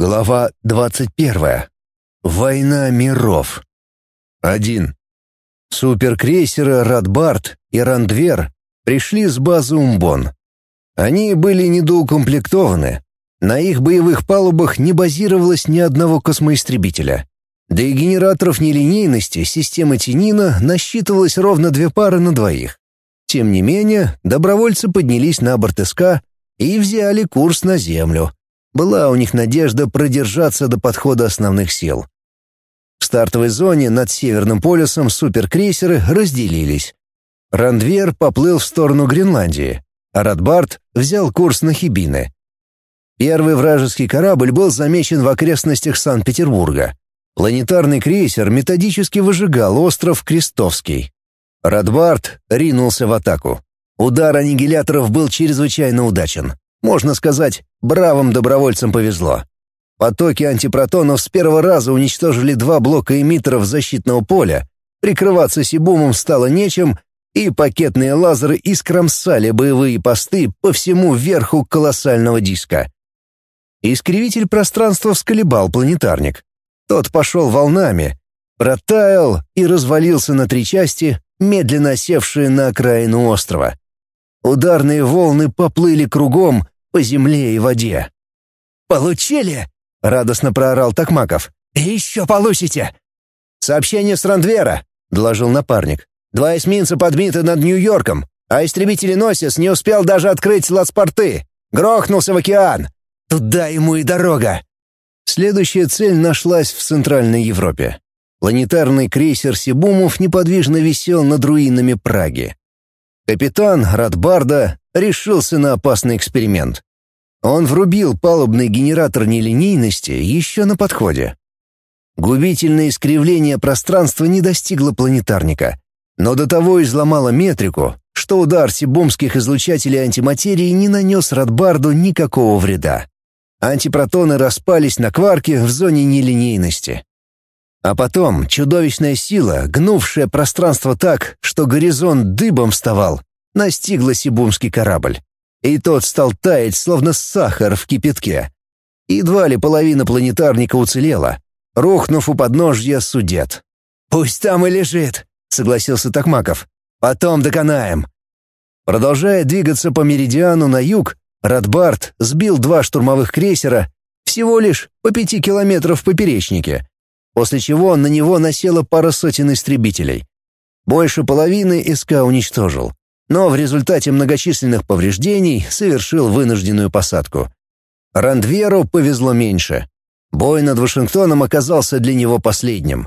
Глава 21. Война миров. 1. Суперкрейсеры «Радбард» и «Рандвер» пришли с базы Умбон. Они были недоукомплектованы. На их боевых палубах не базировалось ни одного космоистребителя. Да и генераторов нелинейности системы Тинина насчитывалось ровно две пары на двоих. Тем не менее, добровольцы поднялись на борт СК и взяли курс на Землю — была у них надежда продержаться до подхода основных сил. В стартовой зоне над Северным полюсом суперкрейсеры разделились. Рандвер поплыл в сторону Гренландии, а Радбард взял курс на Хибины. Первый вражеский корабль был замечен в окрестностях Санкт-Петербурга. Планетарный крейсер методически выжигал остров Крестовский. Радбард ринулся в атаку. Удар аннигиляторов был чрезвычайно удачен. Можно сказать, бравым добровольцам повезло. Потоки антипротонов с первого раза уничтожили два блока эмиттеров защитного поля, прикрываться Сибумом стало нечем, и пакетные лазеры искромсали боевые посты по всему верху колоссального диска. Искривитель пространства всколебал планетарник. Тот пошел волнами, протаял и развалился на три части, медленно осевшие на окраину острова. Ударные волны поплыли кругом по земле и воде. «Получили?» — радостно проорал Токмаков. «И еще получите!» «Сообщение с Рандвера», — доложил напарник. «Два эсминца подбиты над Нью-Йорком, а истребитель-носец не успел даже открыть ласпорты. Грохнулся в океан. Туда ему и дорога». Следующая цель нашлась в Центральной Европе. Планетарный крейсер Сибумов неподвижно висел над руинами Праги. Капитан Радбарда решился на опасный эксперимент. Он врубил палубный генератор нелинейности еще на подходе. Губительное искривление пространства не достигло планетарника, но до того изломало метрику, что удар сибумских излучателей антиматерии не нанес Радбарду никакого вреда. Антипротоны распались на кварки в зоне нелинейности. А потом чудовищная сила, гнувшая пространство так, что горизонт дыбом вставал, настигла сибумский корабль. И тот стал таять, словно сахар в кипятке. Едва ли половина планетарника уцелела, рухнув у подножья судет. «Пусть там и лежит», — согласился Токмаков. «Потом доконаем». Продолжая двигаться по меридиану на юг, Радбард сбил два штурмовых крейсера всего лишь по пяти километров в поперечнике, после чего на него насела пара сотен истребителей. Больше половины СК уничтожил, но в результате многочисленных повреждений совершил вынужденную посадку. Рандверу повезло меньше. Бой над Вашингтоном оказался для него последним.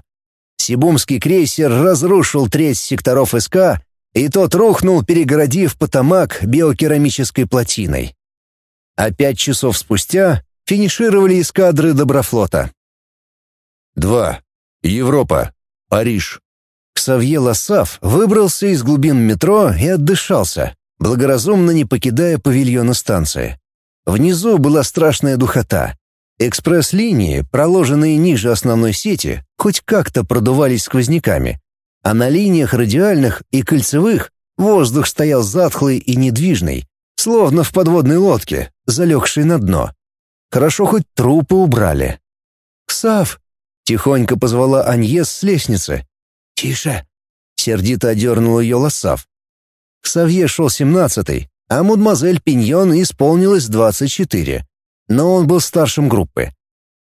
Сибумский крейсер разрушил треть секторов СК, и тот рухнул, перегородив Потамак биокерамической плотиной. А пять часов спустя финишировали эскадры Доброфлота. 2. Европа. Париж. Ксавье Лассав выбрался из глубин метро и отдышался, благоразумно не покидая павильона станции. Внизу была страшная духота. Экспресс-линии, проложенные ниже основной сети, хоть как-то продувались сквозняками, а на линиях радиальных и кольцевых воздух стоял затхлый и недвижный, словно в подводной лодке, залегшей на дно. Хорошо хоть трупы убрали. «Ксав!» Тихонько позвала Аньес с лестницы. «Тише!» — сердито одернул ее Лосав. Ксавье шел семнадцатый, а мадемуазель Пиньон исполнилось двадцать четыре. Но он был старшим группы.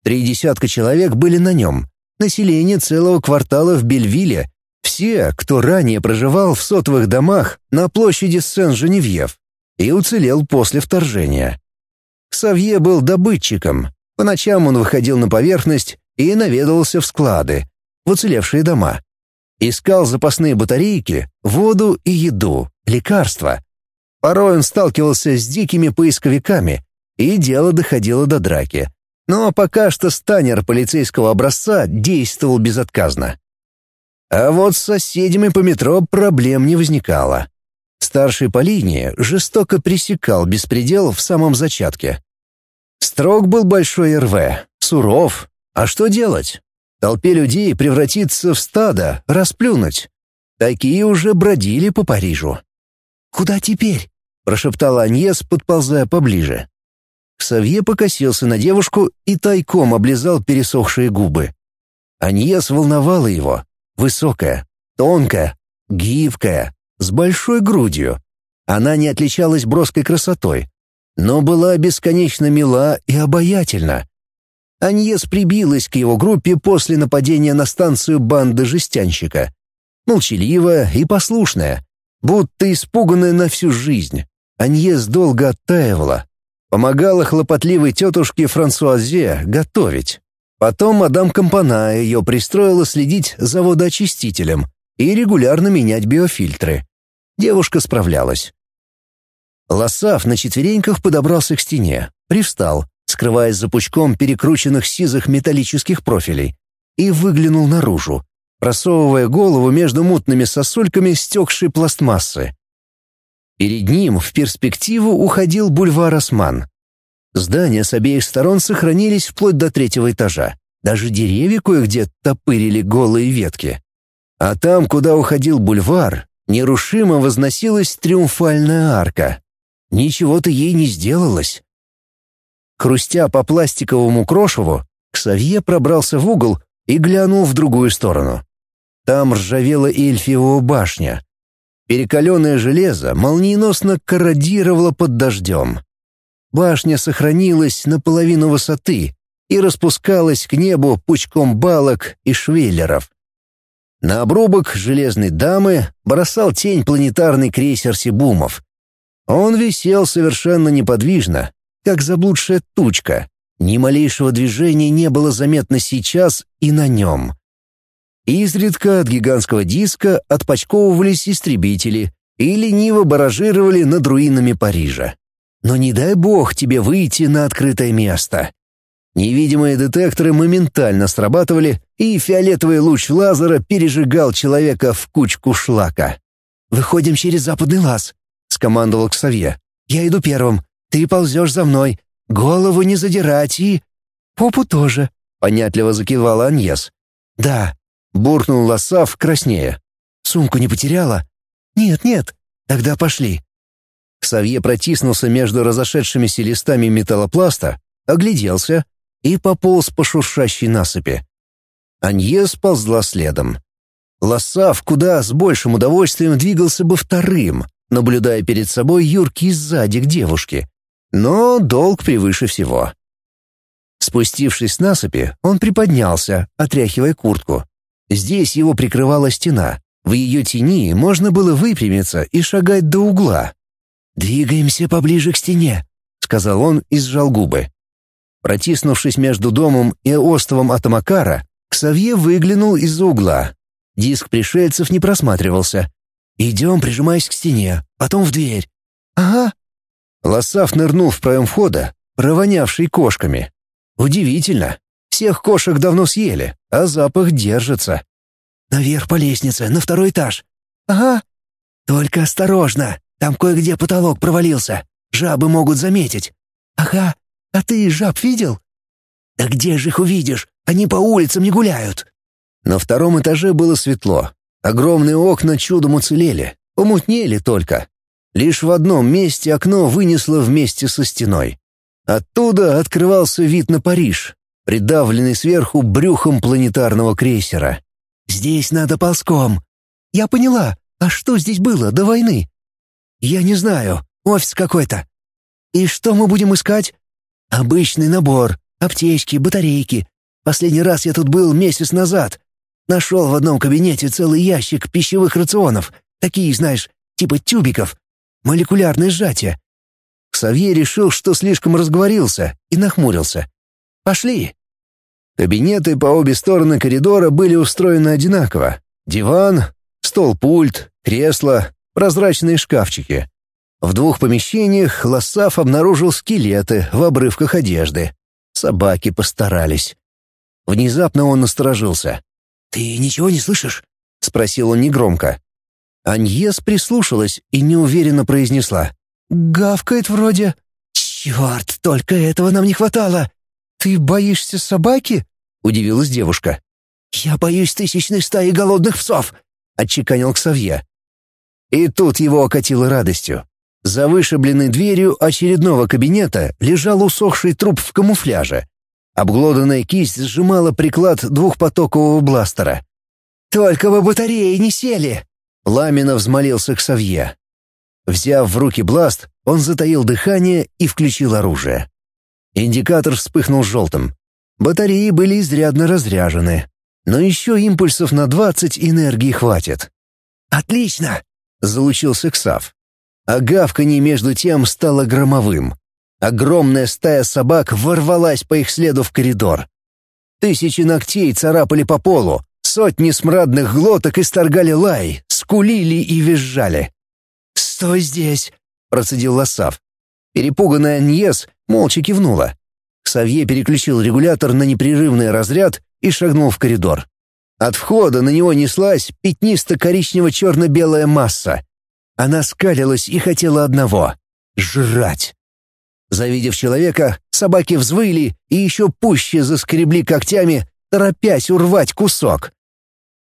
Три десятка человек были на нем. Население целого квартала в Бельвилле. Все, кто ранее проживал в сотовых домах на площади Сен-Женевьев и уцелел после вторжения. Ксавье был добытчиком. По ночам он выходил на поверхность и наведывался в склады, в уцелевшие дома. Искал запасные батарейки, воду и еду, лекарства. Порой он сталкивался с дикими поисковиками, и дело доходило до драки. Но пока что станер полицейского образца действовал безотказно. А вот с соседями по метро проблем не возникало. Старший по линии жестоко пресекал беспредел в самом зачатке. Строг был большой РВ, суров, а что делать? Толпе людей превратиться в стадо, расплюнуть. Такие уже бродили по Парижу. «Куда теперь?» — прошептала Аньес, подползая поближе. Ксавье покосился на девушку и тайком облизал пересохшие губы. Аньес волновала его. Высокая, тонкая, гибкая, с большой грудью. Она не отличалась броской красотой, но была бесконечно мила и обаятельна. Аньес прибилась к его группе после нападения на станцию банды жестянщика. Молчаливая и послушная, будто испуганная на всю жизнь. Аньес долго оттаивала, помогала хлопотливой тетушке Франсуазе готовить. Потом мадам Компана ее пристроила следить за водоочистителем и регулярно менять биофильтры. Девушка справлялась. Лосав на четвереньках подобрался к стене, привстал, скрываясь за пучком перекрученных сизых металлических профилей, и выглянул наружу, просовывая голову между мутными сосульками стекшей пластмассы. Перед ним в перспективу уходил бульвар Осман. Здания с обеих сторон сохранились вплоть до третьего этажа. Даже деревья кое-где топырили голые ветки. А там, куда уходил бульвар, нерушимо возносилась триумфальная арка. Ничего-то ей не сделалось. Хрустя по пластиковому крошеву, Ксавье пробрался в угол и глянул в другую сторону. Там ржавела Эльфиева башня. Перекаленное железо молниеносно корродировало под дождем. Башня сохранилась на половину высоты и распускалась к небу пучком балок и швеллеров. На обрубок железной дамы бросал тень планетарный крейсер Сибумов. Он висел совершенно неподвижно, как заблудшая тучка. Ни малейшего движения не было заметно сейчас и на нем. Изредка от гигантского диска отпочковывались истребители и лениво баражировали над руинами Парижа. Но не дай бог тебе выйти на открытое место. Невидимые детекторы моментально срабатывали, и фиолетовый луч лазера пережигал человека в кучку шлака. «Выходим через западный лаз», — скомандовал Ксавье. «Я иду первым. Ты ползешь за мной. Голову не задирать и...» «Попу тоже», — понятливо закивала Аньес. «Да, буркнул Лосав краснее. «Сумку не потеряла?» «Нет, нет. Тогда пошли». Ксавье протиснулся между разошедшимися листами металлопласта, огляделся и пополз по шуршащей насыпи. Анье сползла следом. Лосав куда с большим удовольствием двигался бы вторым, наблюдая перед собой юркий сзади к девушке. Но долг превыше всего. Спустившись с насыпи, он приподнялся, отряхивая куртку. Здесь его прикрывала стена. В ее тени можно было выпрямиться и шагать до угла. «Двигаемся поближе к стене», — сказал он и сжал губы. Протиснувшись между домом и островом Атамакара, Ксавье выглянул из-за угла. Диск пришельцев не просматривался. «Идем, прижимаясь к стене, потом в дверь». «Ага». Лосав нырнул в проем входа, провонявший кошками. «Удивительно. Всех кошек давно съели, а запах держится. Наверх по лестнице, на второй этаж. Ага. Только осторожно, там кое-где потолок провалился. Жабы могут заметить. Ага. А ты жаб видел? Да где же их увидишь? Они по улицам не гуляют. На втором этаже было светло. Огромные окна чудом уцелели, помутнели только. Лишь в одном месте окно вынесло вместе со стеной. Оттуда открывался вид на Париж, придавленный сверху брюхом планетарного крейсера. «Здесь надо ползком». «Я поняла. А что здесь было до войны?» «Я не знаю. Офис какой-то». «И что мы будем искать?» «Обычный набор. Аптечки, батарейки. Последний раз я тут был месяц назад. Нашел в одном кабинете целый ящик пищевых рационов. Такие, знаешь, типа тюбиков. Молекулярное сжатие». Ксавье решил, что слишком разговорился, и нахмурился. «Пошли». Кабинеты по обе стороны коридора были устроены одинаково. Диван, стол-пульт, кресло, прозрачные шкафчики. В двух помещениях Лосав обнаружил скелеты в обрывках одежды. Собаки постарались. Внезапно он насторожился. «Ты ничего не слышишь?» — спросил он негромко. Аньес прислушалась и неуверенно произнесла. «Гавкает вроде». «Черт, только этого нам не хватало!» «Ты боишься собаки?» — удивилась девушка. «Я боюсь тысячной стаи голодных псов», — отчеканил Ксавье. И тут его окатило радостью. За вышибленной дверью очередного кабинета лежал усохший труп в камуфляже. Обглоданная кисть сжимала приклад двухпотокового бластера. «Только бы батареи не сели!» Пламенно взмолился к Савье. Взяв в руки бласт, он затаил дыхание и включил оружие. Индикатор вспыхнул желтым. Батареи были изрядно разряжены, но еще импульсов на 20 энергии хватит. «Отлично!» — залучился Ксав. А гавканье между тем стало громовым. Огромная стая собак ворвалась по их следу в коридор. Тысячи ногтей царапали по полу, сотни смрадных глоток исторгали лай, скулили и визжали. «Стой здесь!» — процедил Лосав. Перепуганная Аньес молча кивнула. Ксавье переключил регулятор на непрерывный разряд и шагнул в коридор. От входа на него неслась пятнисто-коричнево-черно-белая масса. Она скалилась и хотела одного — жрать. Завидев человека, собаки взвыли и еще пуще заскребли когтями, торопясь урвать кусок.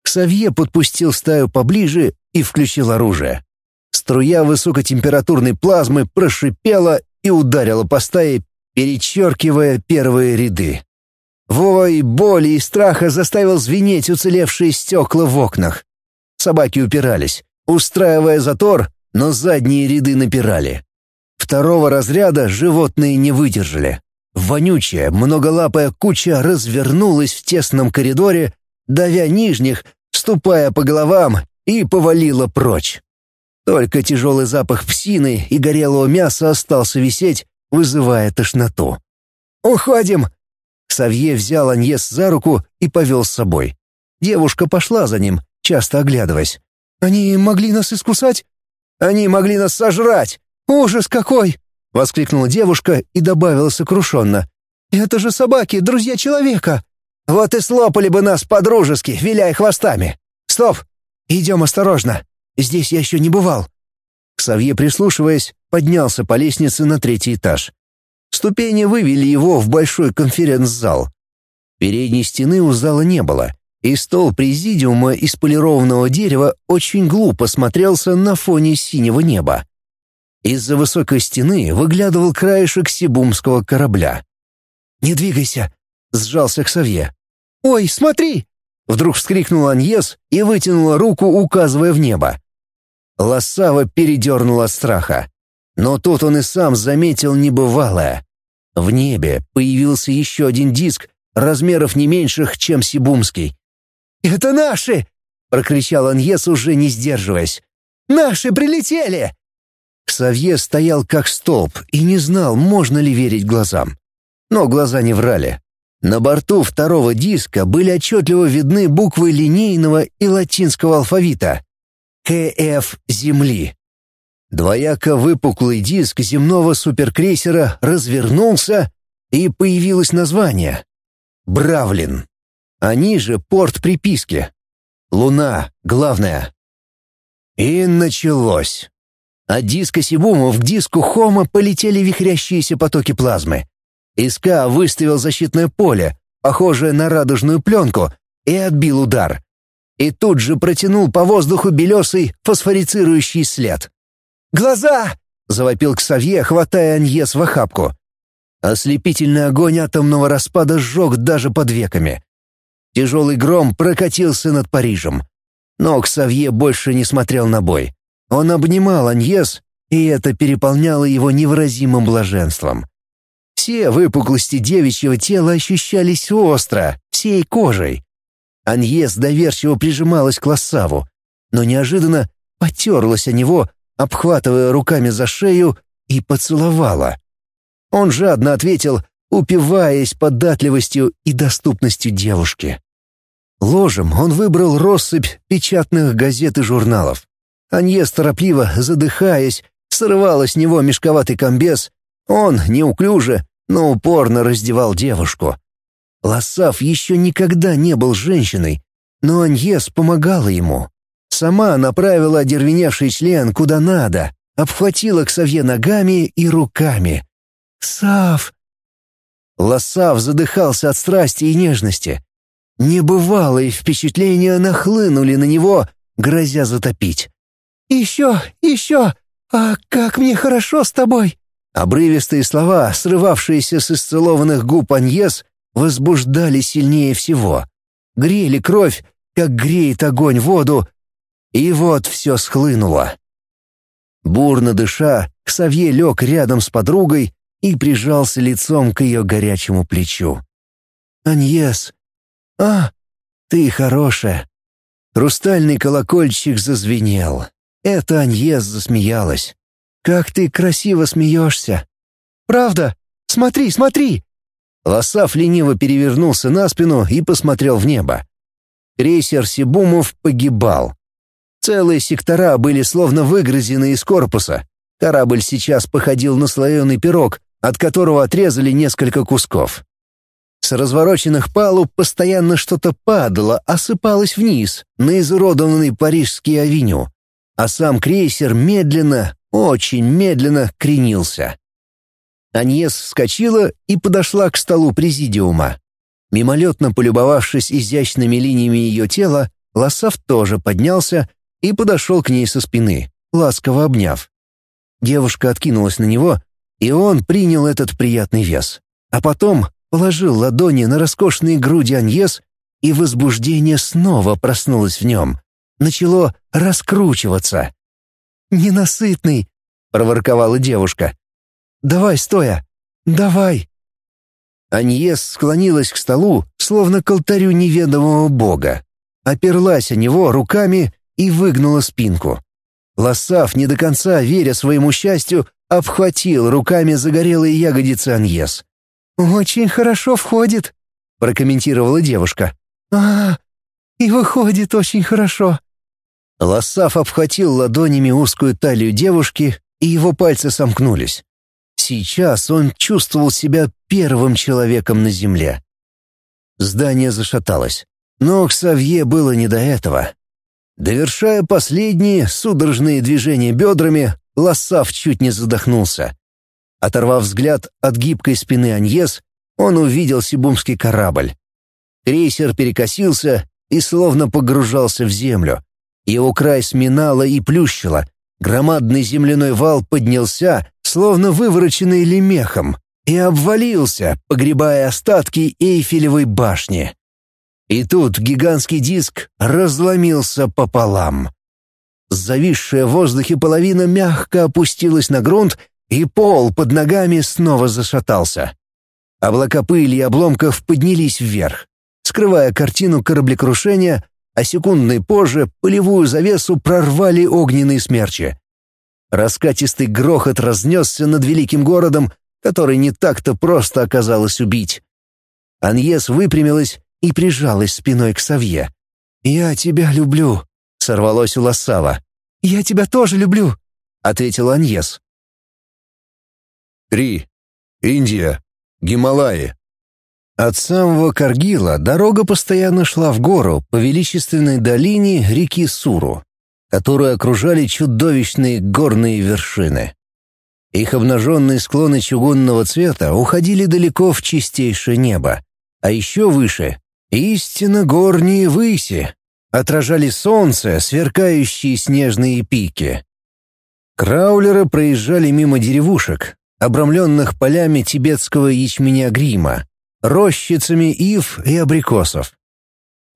Ксавье подпустил стаю поближе и включил оружие. Струя высокотемпературной плазмы прошипела и ударила по стае, перечеркивая первые ряды. Вой боли и страха заставил звенеть уцелевшие стекла в окнах. Собаки упирались, устраивая затор, но задние ряды напирали. Второго разряда животные не выдержали. Вонючая, многолапая куча развернулась в тесном коридоре, давя нижних, ступая по головам, и повалила прочь. Только тяжелый запах псины и горелого мяса остался висеть, вызывая тошноту. «Уходим!» Савье взял Аньес за руку и повел с собой. Девушка пошла за ним, часто оглядываясь. «Они могли нас искусать?» «Они могли нас сожрать! Ужас какой!» — воскликнула девушка и добавила сокрушенно. «Это же собаки, друзья человека!» «Вот и слопали бы нас по-дружески, виляя хвостами!» «Стоп! Идем осторожно! Здесь я еще не бывал!» Ксавье, прислушиваясь, поднялся по лестнице на третий этаж. Ступени вывели его в большой конференц-зал. Передней стены у зала не было, и стол президиума из полированного дерева очень глупо смотрелся на фоне синего неба. Из-за высокой стены выглядывал краешек сибумского корабля. «Не двигайся!» — сжался Ксавье. «Ой, смотри!» — вдруг вскрикнул Аньес и вытянула руку, указывая в небо. Лосава передернула от страха. Но тут он и сам заметил небывалое. В небе появился еще один диск, размеров не меньших, чем Сибумский. «Это наши!» — прокричал Аньес, уже не сдерживаясь. «Наши прилетели!» Ксавье стоял как столб и не знал, можно ли верить глазам. Но глаза не врали. На борту второго диска были отчетливо видны буквы линейного и латинского алфавита. КФ Земли. Двояко выпуклый диск земного суперкрейсера развернулся, и появилось название — Бравлин. А ниже порт приписки. Луна, главное. И началось. От диска Сибумов к диску Хома полетели вихрящиеся потоки плазмы. ИСК выставил защитное поле, похожее на радужную пленку, и отбил удар. И тут же протянул по воздуху белесый фосфорицирующий след. «Глаза!» — завопил Ксавье, хватая Аньес в охапку. Ослепительный огонь атомного распада сжег даже под веками. Тяжелый гром прокатился над Парижем. Но Ксавье больше не смотрел на бой. Он обнимал Аньес, и это переполняло его невыразимым блаженством. Все выпуклости девичьего тела ощущались остро, всей кожей. Аньес доверчиво прижималась к Лассаву, но неожиданно потерлась о него, обхватывая руками за шею, и поцеловала. Он жадно ответил, упиваясь податливостью и доступностью девушки. Ложем он выбрал россыпь печатных газет и журналов. Аньес торопливо, задыхаясь, срывала с него мешковатый комбез. Он, неуклюже, но упорно раздевал девушку. Лосав еще никогда не был женщиной, но Аньес помогала ему. Сама направила одервеневший член куда надо, обхватила Ксавье ногами и руками. «Сав!» Лосав задыхался от страсти и нежности. Небывалые впечатления нахлынули на него, грозя затопить. «Еще, еще! «А как мне хорошо с тобой!» Обрывистые слова, срывавшиеся с исцелованных губ Аньес, возбуждали сильнее всего. Грели кровь, как греет огонь воду, и вот все схлынуло. Бурно дыша, Ксавье лег рядом с подругой и прижался лицом к ее горячему плечу. «Аньес! А, ты хорошая!» Хрустальный колокольчик зазвенел. Это Аньес засмеялась. «Как ты красиво смеешься!» «Правда? Смотри, смотри!» Лосав лениво перевернулся на спину и посмотрел в небо. Крейсер Сибумов погибал. Целые сектора были словно выгрызены из корпуса. Корабль сейчас походил на слоеный пирог, от которого отрезали несколько кусков. С развороченных палуб постоянно что-то падало, осыпалось вниз, на изуродованный парижский авеню. А сам крейсер медленно, очень медленно кренился. Аньес вскочила и подошла к столу президиума. Мимолетно полюбовавшись изящными линиями ее тела, Лосав тоже поднялся и подошел к ней со спины, ласково обняв. Девушка откинулась на него, и он принял этот приятный вес. А потом положил ладони на роскошные груди Аньес, и возбуждение снова проснулось в нем. Начало раскручиваться. «Ненасытный!» — проворковала девушка. «Давай, стоя! Давай!» Аньес склонилась к столу, словно к алтарю неведомого бога. Оперлась о него руками и выгнула спинку. Лосав, не до конца веря своему счастью, обхватил руками загорелые ягодицы Аньес. «Очень хорошо входит», — прокомментировала девушка. «А, и выходит очень хорошо». Лосав обхватил ладонями узкую талию девушки, и его пальцы сомкнулись. Сейчас он чувствовал себя первым человеком на земле. Здание зашаталось, но Ксавье было не до этого. Довершая последние судорожные движения бедрами, Лосав чуть не задохнулся. Оторвав взгляд от гибкой спины Аньес, он увидел сибумский корабль. Крейсер перекосился и словно погружался в землю. Его край сминало и плющило. Громадный земляной вал поднялся, словно вывороченный лемехом, и обвалился, погребая остатки Эйфелевой башни. И тут гигантский диск разломился пополам. Зависшая в воздухе половина мягко опустилась на грунт и пол под ногами снова зашатался. Облака пыли и обломков поднялись вверх, скрывая картину кораблекрушения, а секундной позже полевую завесу прорвали огненные смерчи. Раскатистый грохот разнесся над великим городом, который не так-то просто оказалось убить. Аньес выпрямилась и прижалась спиной к Савье. «Я тебя люблю», — сорвалось у Лассава. «Я тебя тоже люблю», — ответил Аньес. Три. Индия. Гималаи. От самого Каргила дорога постоянно шла в гору по величественной долине реки Суру, которую окружали чудовищные горные вершины. Их обнаженные склоны чугунного цвета уходили далеко в чистейшее небо, а еще выше — истинно горние выси, отражали солнце, сверкающие снежные пики. Краулеры проезжали мимо деревушек, обрамленных полями тибетского ячменя грима, рощицами ив и абрикосов.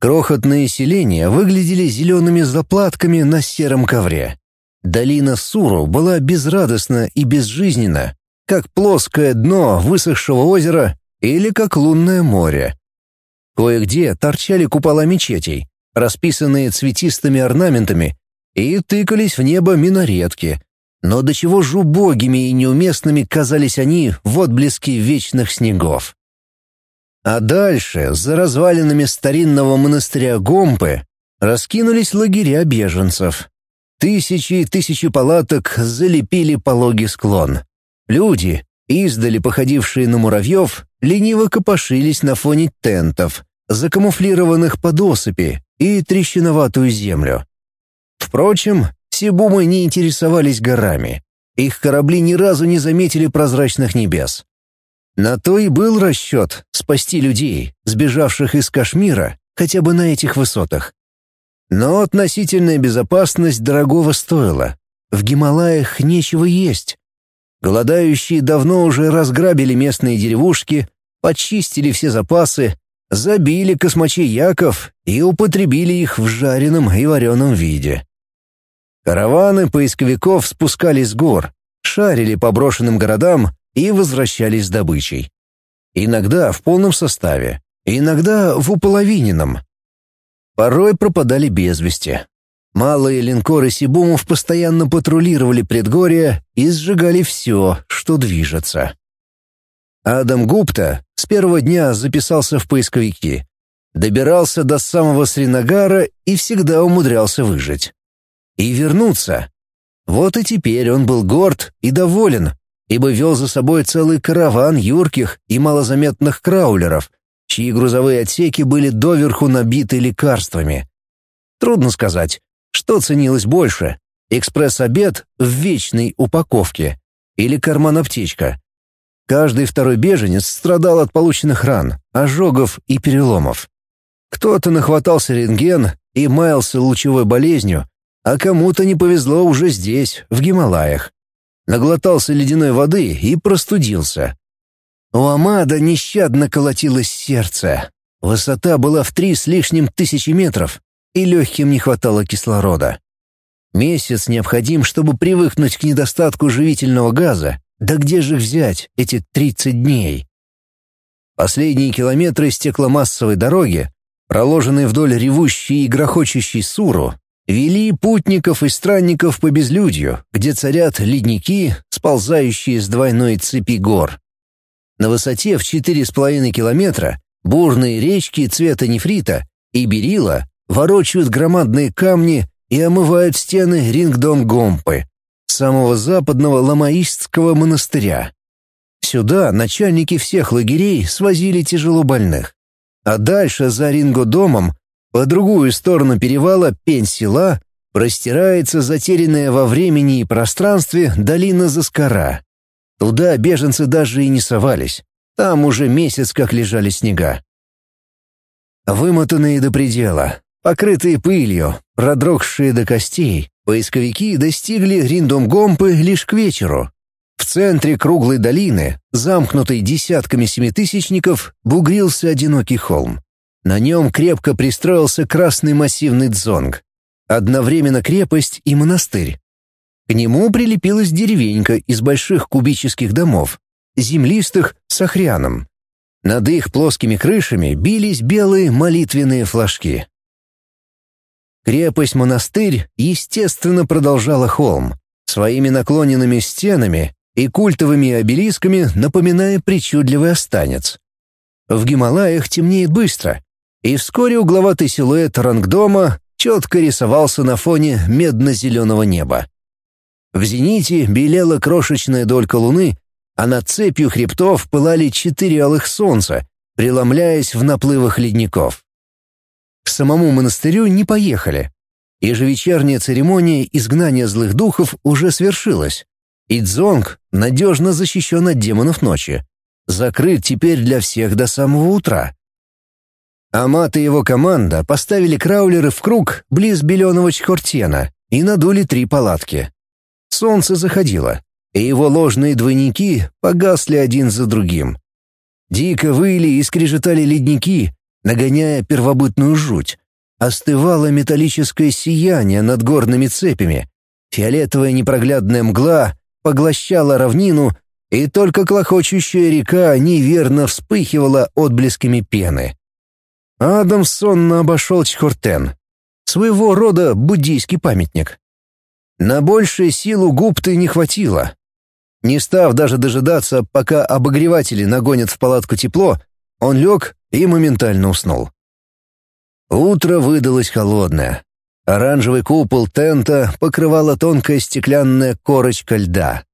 Крохотные селения выглядели зелеными заплатками на сером ковре. Долина Суру была безрадостна и безжизненна, как плоское дно высохшего озера или как лунное море. Кое-где торчали купола мечетей, расписанные цветистыми орнаментами, и тыкались в небо минаретки, но до чего же убогими и неуместными казались они в отблеске вечных снегов. А дальше, за развалинами старинного монастыря Гомпы, раскинулись лагеря беженцев. Тысячи и тысячи палаток залепили пологий склон. Люди, издали походившие на муравьев, лениво копошились на фоне тентов, закамуфлированных под осыпи и трещиноватую землю. Впрочем, Сибумы не интересовались горами. Их корабли ни разу не заметили прозрачных небес. На то и был расчет спасти людей, сбежавших из Кашмира, хотя бы на этих высотах. Но относительная безопасность дорогого стоила. в Гималаях нечего есть. Голодающие давно уже разграбили местные деревушки, почистили все запасы, забили космачей яков и употребили их в жареном и вареном виде. Караваны поисковиков спускались с гор, шарили по брошенным городам и возвращались с добычей. Иногда в полном составе, иногда в уполовиненном. Порой пропадали без вести. Малые линкоры Сибумов постоянно патрулировали предгорья и сжигали все, что движется. Адам Гупта с первого дня записался в поисковики. Добирался до самого Сринагара и всегда умудрялся выжить. И вернуться. Вот и теперь он был горд и доволен, ибо вел за собой целый караван юрких и малозаметных краулеров, чьи грузовые отсеки были доверху набиты лекарствами. Трудно сказать, что ценилось больше — экспресс-обед в вечной упаковке или карман-аптечка. Каждый второй беженец страдал от полученных ран, ожогов и переломов. Кто-то нахватался рентген и маялся лучевой болезнью, а кому-то не повезло уже здесь, в Гималаях наглотался ледяной воды и простудился. У Амада нещадно колотилось сердце. Высота была в три с лишним тысячи метров, и легким не хватало кислорода. Месяц необходим, чтобы привыкнуть к недостатку живительного газа. Да где же взять эти 30 дней? Последние километры стекломассовой дороги, проложенные вдоль ревущей и грохочущей Суру, Вели путников и странников по безлюдью, где царят ледники, сползающие с двойной цепи гор. На высоте в четыре с половиной километра бурные речки цвета нефрита и берила ворочают громадные камни и омывают стены Рингдон-Гомпы, самого западного ламаистского монастыря. Сюда начальники всех лагерей свозили тяжелобольных. А дальше за Рингодомом по другую сторону перевала Пенсила простирается затерянная во времени и пространстве долина Заскара. Туда беженцы даже и не совались. Там уже месяц как лежали снега. Вымотанные до предела, покрытые пылью, продрогшие до костей, поисковики достигли Риндомгомпы лишь к вечеру. В центре круглой долины, замкнутой десятками семитысячников, бугрился одинокий холм. На нем крепко пристроился красный массивный дзонг. Одновременно крепость и монастырь. К нему прилепилась деревенька из больших кубических домов, землистых с охряном. Над их плоскими крышами бились белые молитвенные флажки. Крепость-монастырь, естественно, продолжала холм, своими наклоненными стенами и культовыми обелисками напоминая причудливый останец. В Гималаях темнеет быстро, и вскоре угловатый силуэт рангдома четко рисовался на фоне медно-зеленого неба. В зените белела крошечная долька луны, а над цепью хребтов пылали четыре алых солнца, преломляясь в наплывах ледников. К самому монастырю не поехали. Ежевечерняя церемония изгнания злых духов уже свершилась. И Дзонг надежно защищен от демонов ночи. Закрыт теперь для всех до самого утра. Амат и его команда поставили краулеры в круг близ беленого чхортена и надули три палатки. Солнце заходило, и его ложные двойники погасли один за другим. Дико выли и скрежетали ледники, нагоняя первобытную жуть. Остывало металлическое сияние над горными цепями. Фиолетовая непроглядная мгла поглощала равнину, и только клохочущая река неверно вспыхивала отблесками пены. Адам сонно обошел Чхортен, своего рода буддийский памятник. На большее силу губты не хватило. Не став даже дожидаться, пока обогреватели нагонят в палатку тепло, он лег и моментально уснул. Утро выдалось холодное. Оранжевый купол тента покрывала тонкая стеклянная корочка льда.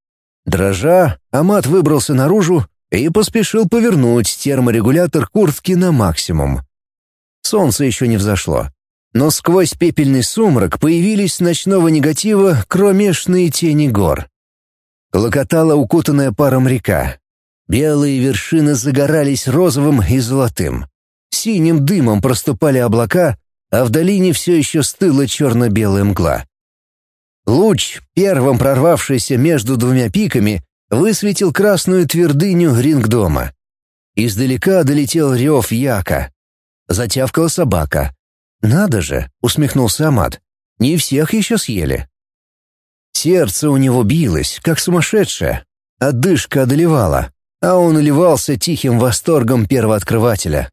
Дрожа, Амат выбрался наружу и поспешил повернуть терморегулятор куртки на максимум. Солнце еще не взошло. Но сквозь пепельный сумрак появились с ночного негатива кромешные тени гор. Клокотала укутанная паром река. Белые вершины загорались розовым и золотым. Синим дымом проступали облака, а в долине все еще стыла черно-белая мгла. Луч, первым прорвавшийся между двумя пиками, высветил красную твердыню рингдома. Издалека долетел рев яка. Затявкала собака. «Надо же!» — усмехнулся Амат. «Не всех еще съели». Сердце у него билось, как сумасшедшее. Отдышка одолевала, а он уливался тихим восторгом первооткрывателя.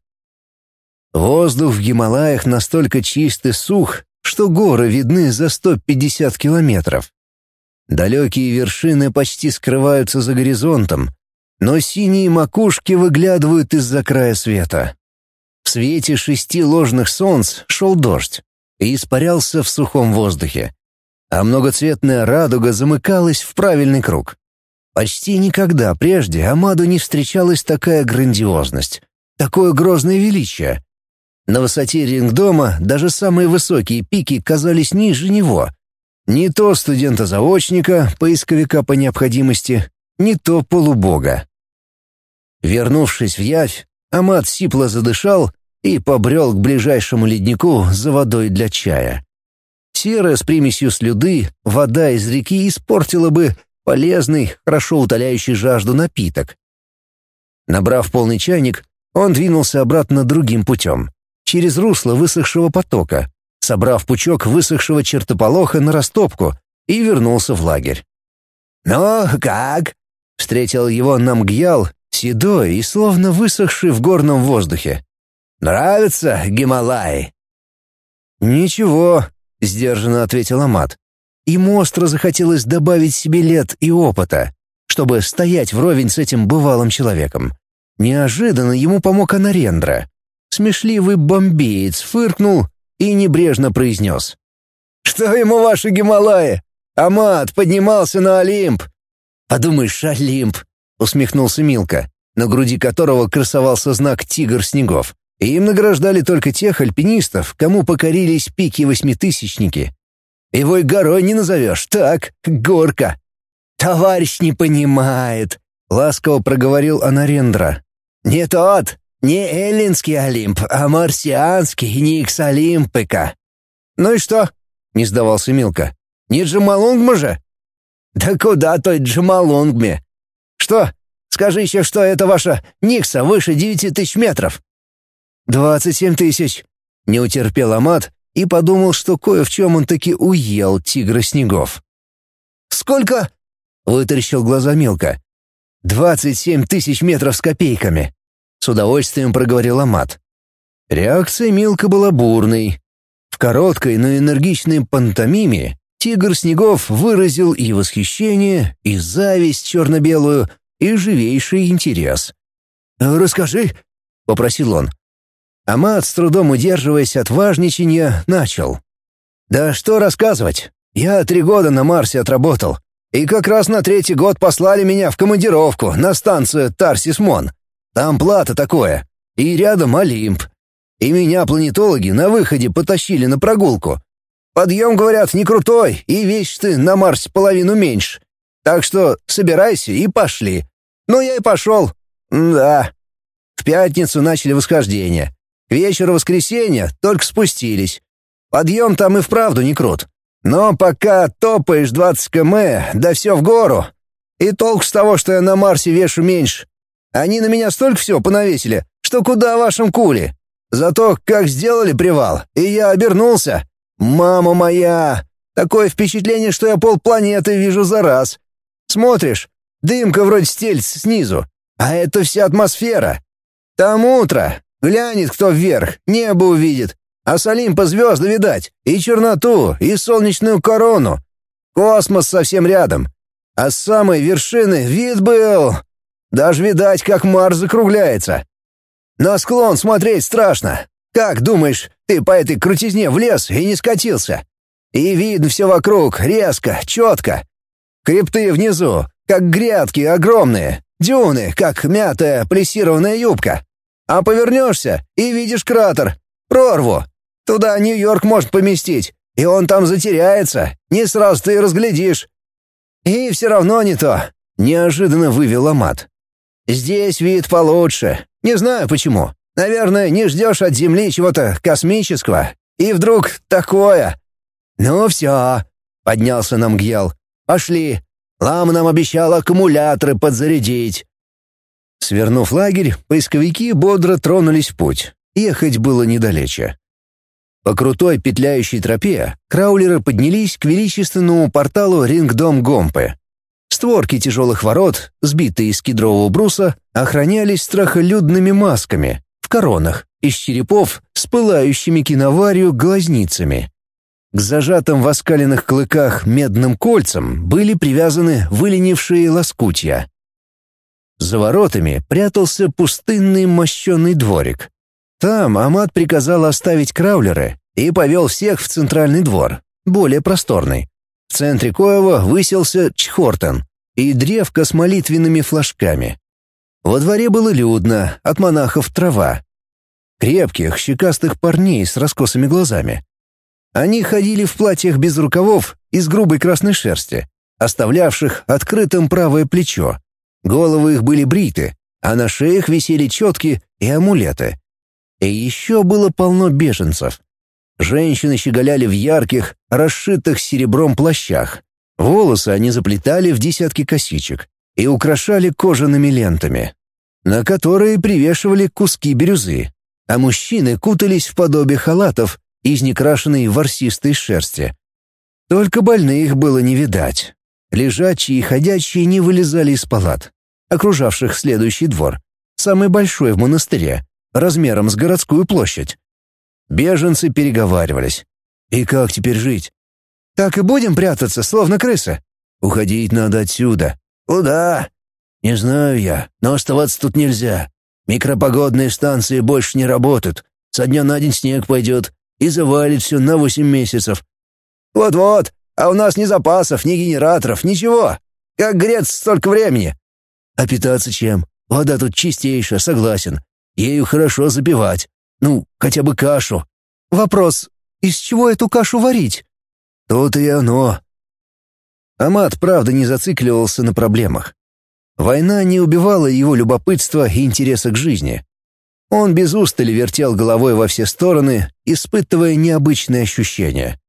Воздух в Гималаях настолько чист и сух, что горы видны за 150 километров. Далекие вершины почти скрываются за горизонтом, но синие макушки выглядывают из-за края света. В свете шести ложных солнц шел дождь и испарялся в сухом воздухе, а многоцветная радуга замыкалась в правильный круг. Почти никогда прежде Амаду не встречалась такая грандиозность, такое грозное величие. На высоте рингдома даже самые высокие пики казались ниже него. Не то студента-заочника, поисковика по необходимости, не то полубога. Вернувшись в Явь, Амад сипло задышал и побрел к ближайшему леднику за водой для чая. Серая с примесью слюды, вода из реки испортила бы полезный, хорошо утоляющий жажду напиток. Набрав полный чайник, он двинулся обратно другим путем, через русло высохшего потока, собрав пучок высохшего чертополоха на растопку и вернулся в лагерь. «Ну, как?» — встретил его Намгьял, седой и словно высохший в горном воздухе. «Нравится Гималай?» «Ничего», — сдержанно ответил Амат. Ему остро захотелось добавить себе лет и опыта, чтобы стоять вровень с этим бывалым человеком. Неожиданно ему помог Анарендра. Смешливый бомбеец фыркнул и небрежно произнес. «Что ему ваши Гималаи? А Мат поднимался на Олимп!» «Подумаешь, Олимп!» — усмехнулся Милка, на груди которого красовался знак «Тигр снегов». И им награждали только тех альпинистов, кому покорились пики-восьмитысячники. Его и горой не назовешь, так, горка. «Товарищ не понимает», — ласково проговорил Анарендра. «Не тот, не эллинский Олимп, а марсианский Никс-Олимпика». «Ну и что?» — не сдавался Милка. «Не Джамалунгма же?» «Да куда той Джамалунгме? Что? Скажи еще, что это ваша Никса выше девяти тысяч метров?» «Двадцать семь тысяч», — не утерпел Амат и подумал, что кое в чем он таки уел тигра снегов. «Сколько?» — вытаращил глаза Милка. «Двадцать семь тысяч метров с копейками», — с удовольствием проговорил Амат. Реакция Милка была бурной. В короткой, но энергичной пантомиме тигр снегов выразил и восхищение, и зависть черно-белую, и живейший интерес. «Расскажи», — попросил он. Амат, с трудом удерживаясь от важничания, начал. «Да что рассказывать? Я три года на Марсе отработал. И как раз на третий год послали меня в командировку на станцию Тарсисмон. Там плата такое. И рядом Олимп. И меня планетологи на выходе потащили на прогулку. Подъем, говорят, не крутой, и вещь ты на Марсе половину меньше. Так что собирайся и пошли. Ну, я и пошел. Да. В пятницу начали восхождение. К воскресенья только спустились. Подъем там и вправду не крут. Но пока топаешь 20 км, да все в гору. И толк с того, что я на Марсе вешу меньше. Они на меня столько всего понавесили, что куда вашим кули. Зато как сделали привал, и я обернулся. Мама моя! Такое впечатление, что я полпланеты вижу за раз. Смотришь, дымка вроде стельц снизу, а это вся атмосфера. Там утро, Глянет кто вверх, небо увидит, а с Олимпа звезды видать, и черноту, и солнечную корону. Космос совсем рядом. А с самой вершины вид был... Даже видать, как Марс закругляется. На склон смотреть страшно. Как думаешь, ты по этой крутизне влез и не скатился? И видно все вокруг, резко, четко. Крепты внизу, как грядки огромные, дюны, как мятая плессированная юбка. А повернешься и видишь кратер, прорву. Туда Нью-Йорк может поместить, и он там затеряется, не сразу ты разглядишь. И все равно не то. Неожиданно вывел Амат. Здесь вид получше. Не знаю почему. Наверное, не ждешь от Земли чего-то космического. И вдруг такое. Ну все, поднялся нам Гьял. «Пошли! Лам нам обещал аккумуляторы подзарядить!» Свернув лагерь, поисковики бодро тронулись в путь. Ехать было недалече. По крутой петляющей тропе краулеры поднялись к величественному порталу Рингдом Гомпы. Створки тяжелых ворот, сбитые из кедрового бруса, охранялись страхолюдными масками в коронах из черепов с пылающими киноварью глазницами. К зажатым в оскаленных клыках медным кольцам были привязаны выленившие лоскутья. За воротами прятался пустынный мощенный дворик. Там Амат приказал оставить краулеры и повел всех в центральный двор, более просторный. В центре Коева выселся Чхортен и древко с молитвенными флажками. Во дворе было людно, от монахов трава. Крепких, щекастых парней с раскосыми глазами. Они ходили в платьях без рукавов из грубой красной шерсти, оставлявших открытым правое плечо. Головы их были бриты, а на шеях висели четки и амулеты. И еще было полно беженцев. Женщины щеголяли в ярких, расшитых серебром плащах. Волосы они заплетали в десятки косичек и украшали кожаными лентами, на которые привешивали куски бирюзы, а мужчины кутались в подобие халатов из некрашенной ворсистой шерсти. Только больных было не видать. Лежачие и ходячие не вылезали из палат, окружавших следующий двор, самый большой в монастыре, размером с городскую площадь. Беженцы переговаривались. «И как теперь жить?» «Так и будем прятаться, словно крысы?» «Уходить надо отсюда». «Куда?» «Не знаю я, но оставаться тут нельзя. Микропогодные станции больше не работают. Со дня на день снег пойдет и завалит все на восемь месяцев». «Вот-вот, а у нас ни запасов, ни генераторов, ничего. Как греться столько времени?» «А питаться чем? Вода тут чистейшая, согласен. Ею хорошо запивать. Ну, хотя бы кашу. Вопрос, из чего эту кашу варить? Тут и оно. Амат, правда, не зацикливался на проблемах. Война не убивала его любопытства и интереса к жизни. Он без устали вертел головой во все стороны, испытывая необычные ощущения.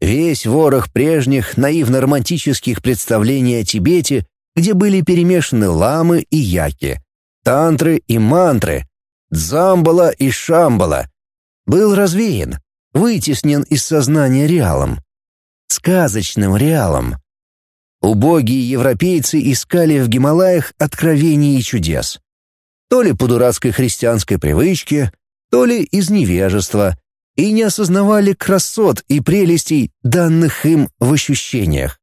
Весь ворох прежних наивно-романтических представлений о Тибете, где были перемешаны ламы и яки, тантры и мантры, дзамбала и шамбала, был развеян, вытеснен из сознания реалом. Сказочным реалом. Убогие европейцы искали в Гималаях откровений и чудес. То ли по дурацкой христианской привычке, то ли из невежества, и не осознавали красот и прелестей, данных им в ощущениях.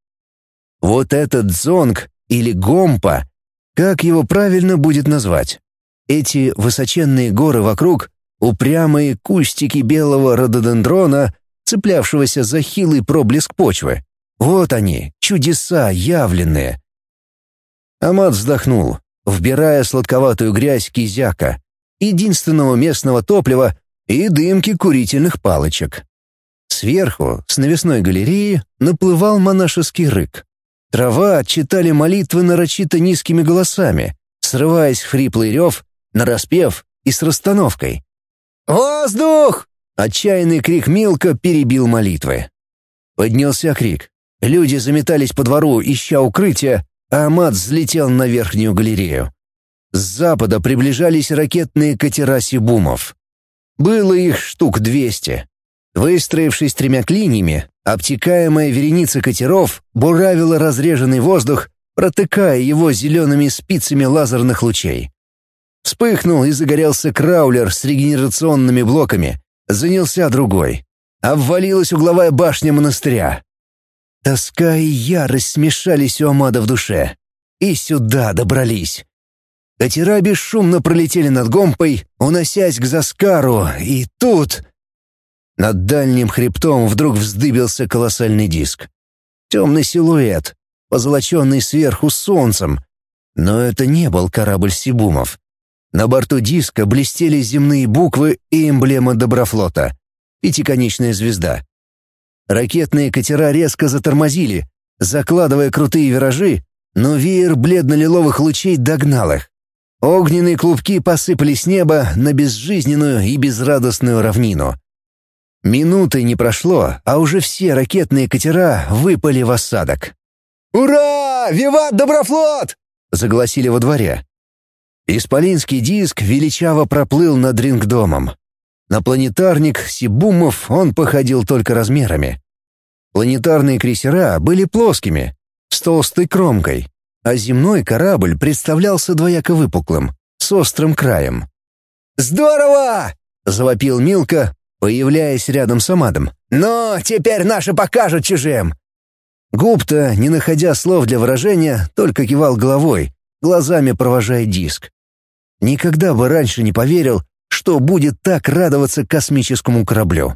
Вот этот зонг или гомпа как его правильно будет назвать? Эти высоченные горы вокруг, упрямые кустики белого рододендрона, цеплявшегося за хилый проблеск почвы. Вот они, чудеса явленные. Амат вздохнул, вбирая сладковатую грязь кизяка, единственного местного топлива и дымки курительных палочек. Сверху, с навесной галереи, наплывал монашеский рык. Трава читали молитвы нарочито низкими голосами, срываясь в хриплый рев, нараспев и с расстановкой. «Воздух!» — отчаянный крик Милка перебил молитвы. Поднялся крик. Люди заметались по двору, ища укрытия, а Амат взлетел на верхнюю галерею. С запада приближались ракетные катера Сибумов. Было их штук двести. Выстроившись тремя клиньями, Обтекаемая вереница катеров буравила разреженный воздух, протыкая его зелеными спицами лазерных лучей. Вспыхнул и загорелся краулер с регенерационными блоками. Занялся другой. Обвалилась угловая башня монастыря. Тоска и ярость смешались у Амада в душе. И сюда добрались. Катера бесшумно пролетели над Гомпой, уносясь к Заскару, и тут... Над дальним хребтом вдруг вздыбился колоссальный диск. Темный силуэт, позолоченный сверху солнцем. Но это не был корабль Сибумов. На борту диска блестели земные буквы и эмблема Доброфлота — пятиконечная звезда. Ракетные катера резко затормозили, закладывая крутые виражи, но веер бледно-лиловых лучей догнал их. Огненные клубки посыпались с неба на безжизненную и безрадостную равнину. Минуты не прошло, а уже все ракетные катера выпали в осадок. «Ура! Виват Доброфлот!» — загласили во дворе. Исполинский диск величаво проплыл над рингдомом. На планетарник Сибумов он походил только размерами. Планетарные крейсера были плоскими, с толстой кромкой, а земной корабль представлялся двояко выпуклым, с острым краем. «Здорово!» — завопил Милка, появляясь рядом с Амадом. «Но теперь наши покажут чужим!» Гупта, не находя слов для выражения, только кивал головой, глазами провожая диск. Никогда бы раньше не поверил, что будет так радоваться космическому кораблю.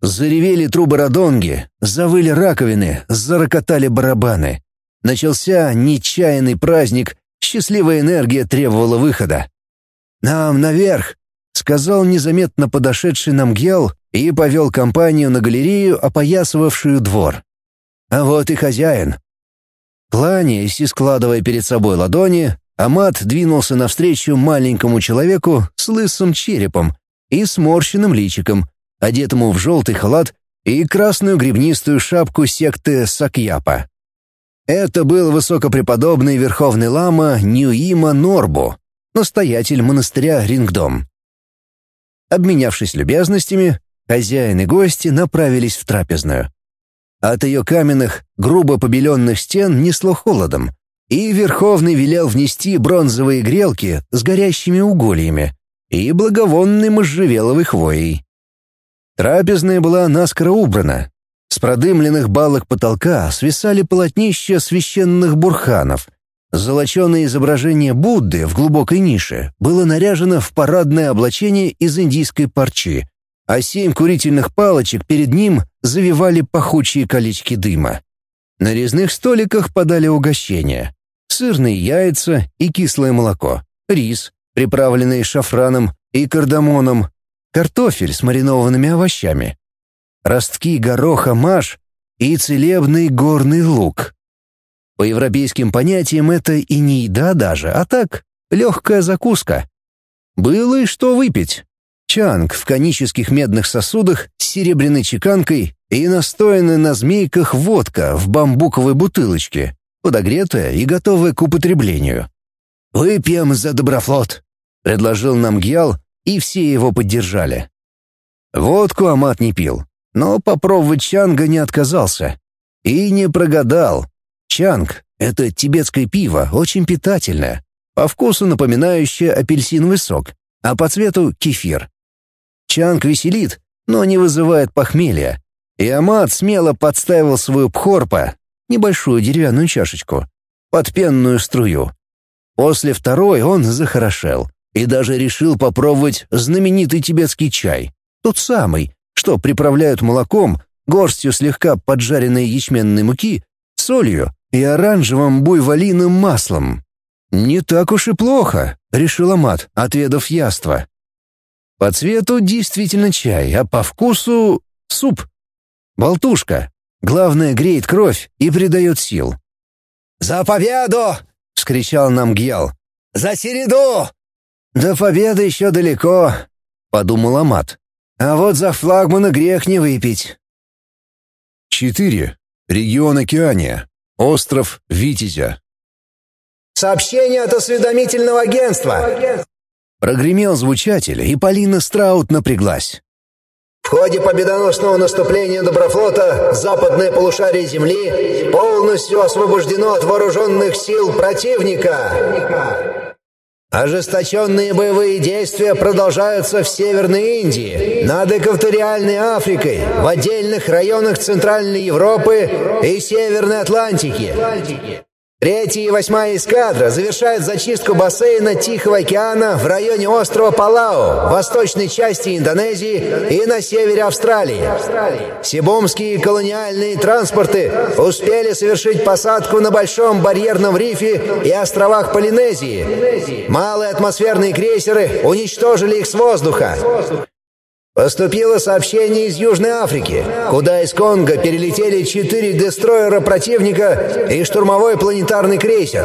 Заревели трубы радонги, завыли раковины, зарокотали барабаны. Начался нечаянный праздник, счастливая энергия требовала выхода. «Нам наверх!» — сказал незаметно подошедший нам Гьял и повел компанию на галерею, опоясывавшую двор. «А вот и хозяин». Кланяясь и складывая перед собой ладони, Амат двинулся навстречу маленькому человеку с лысым черепом и сморщенным личиком, одетому в желтый халат и красную гребнистую шапку секты Сакьяпа. Это был высокопреподобный верховный лама Ньюима Норбу, настоятель монастыря Рингдом. Обменявшись любезностями, хозяин и гости направились в трапезную. От ее каменных, грубо побеленных стен несло холодом, и Верховный велел внести бронзовые грелки с горящими угольями и благовонной можжевеловой хвоей. Трапезная была наскоро убрана. С продымленных балок потолка свисали полотнища священных бурханов. Золоченое изображение Будды в глубокой нише было наряжено в парадное облачение из индийской парчи, а семь курительных палочек перед ним завивали пахучие колечки дыма. На резных столиках подали угощения. Сырные яйца и кислое молоко, рис, приправленный шафраном и кардамоном, картофель с маринованными овощами, ростки гороха маш и целебный горный лук. По европейским понятиям это и не еда даже, а так, легкая закуска. Было и что выпить. Чанг в конических медных сосудах с серебряной чеканкой и настоянная на змейках водка в бамбуковой бутылочке, подогретая и готовая к употреблению. «Выпьем за доброфлот», — предложил нам Гьял, и все его поддержали. Водку Амат не пил, но попробовать чанга не отказался. И не прогадал. Чанг — это тибетское пиво, очень питательное, по вкусу напоминающее апельсиновый сок, а по цвету — кефир. Чанг веселит, но не вызывает похмелья, и Амат смело подставил свою пхорпа, небольшую деревянную чашечку, под пенную струю. После второй он захорошел и даже решил попробовать знаменитый тибетский чай. Тот самый, что приправляют молоком, горстью слегка поджаренной ячменной муки, солью и оранжевым буйволиным маслом. «Не так уж и плохо», — решил Амат, отведав яство. По цвету действительно чай, а по вкусу — суп. Болтушка. Главное, греет кровь и придает сил. «За победу!» — вскричал нам Гьял. «За середу!» «До победы еще далеко», — подумал Амат. «А вот за флагмана грех не выпить». 4. Регион Океания. Остров Витязя. «Сообщение от осведомительного агентства!» Прогремел звучатель, и Полина Страут напряглась. В ходе победоносного наступления Доброфлота западное полушарие Земли полностью освобождено от вооруженных сил противника. Ожесточенные боевые действия продолжаются в Северной Индии, над экваториальной Африкой, в отдельных районах Центральной Европы и Северной Атлантики. Третья и восьмая эскадра завершают зачистку бассейна Тихого океана в районе острова Палау, восточной части Индонезии и на севере Австралии. Сибумские колониальные транспорты успели совершить посадку на Большом барьерном рифе и островах Полинезии. Малые атмосферные крейсеры уничтожили их с воздуха. Поступило сообщение из Южной Африки, куда из Конго перелетели четыре дестроера противника и штурмовой планетарный крейсер.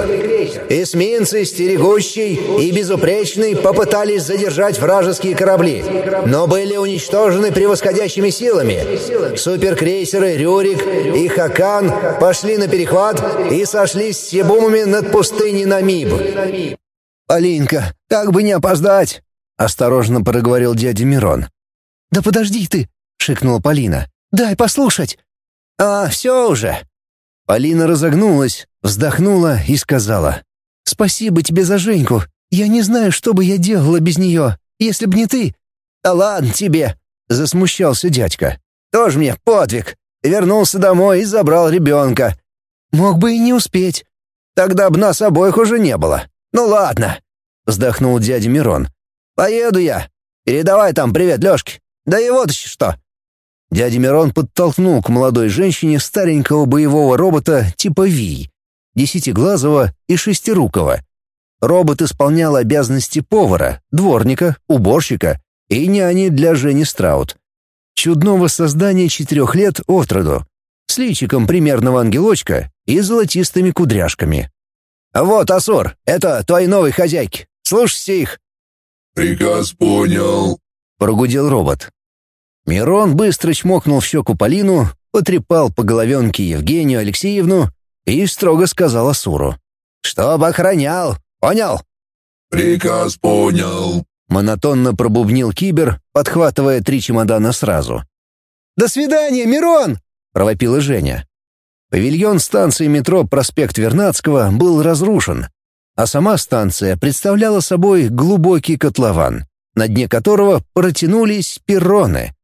Эсминцы, стерегущий и безупречный попытались задержать вражеские корабли, но были уничтожены превосходящими силами. Суперкрейсеры «Рюрик» и «Хакан» пошли на перехват и сошлись с ебумами над пустыней Намиб. «Полинка, как бы не опоздать!» — осторожно проговорил дядя Мирон. «Да подожди ты!» — шикнула Полина. «Дай послушать!» «А, все уже!» Полина разогнулась, вздохнула и сказала. «Спасибо тебе за Женьку. Я не знаю, что бы я делала без нее, если б не ты». «Да ладно тебе!» — засмущался дядька. «Тоже мне подвиг. Вернулся домой и забрал ребенка». «Мог бы и не успеть». «Тогда б нас обоих уже не было. Ну ладно!» — вздохнул дядя Мирон. «Поеду я. Передавай там привет Лёшке. Да и вот что!» Дядя Мирон подтолкнул к молодой женщине старенького боевого робота типа Ви, десятиглазого и шестирукого. Робот исполнял обязанности повара, дворника, уборщика и няни для Жени Страут. Чудного создания четырех лет от роду, с личиком примерного ангелочка и золотистыми кудряшками. «Вот, Асур, это твои новые хозяйки. Слушайся их». «Приказ понял», прогудел робот. Мирон быстро чмокнул в щеку Полину, потрепал по головенке Евгению Алексеевну и строго сказал Асуру. «Чтоб охранял, понял?» «Приказ понял», — монотонно пробубнил Кибер, подхватывая три чемодана сразу. «До свидания, Мирон!» — провопила Женя. Павильон станции метро «Проспект Вернадского» был разрушен, а сама станция представляла собой глубокий котлован на дне которого протянулись перроны.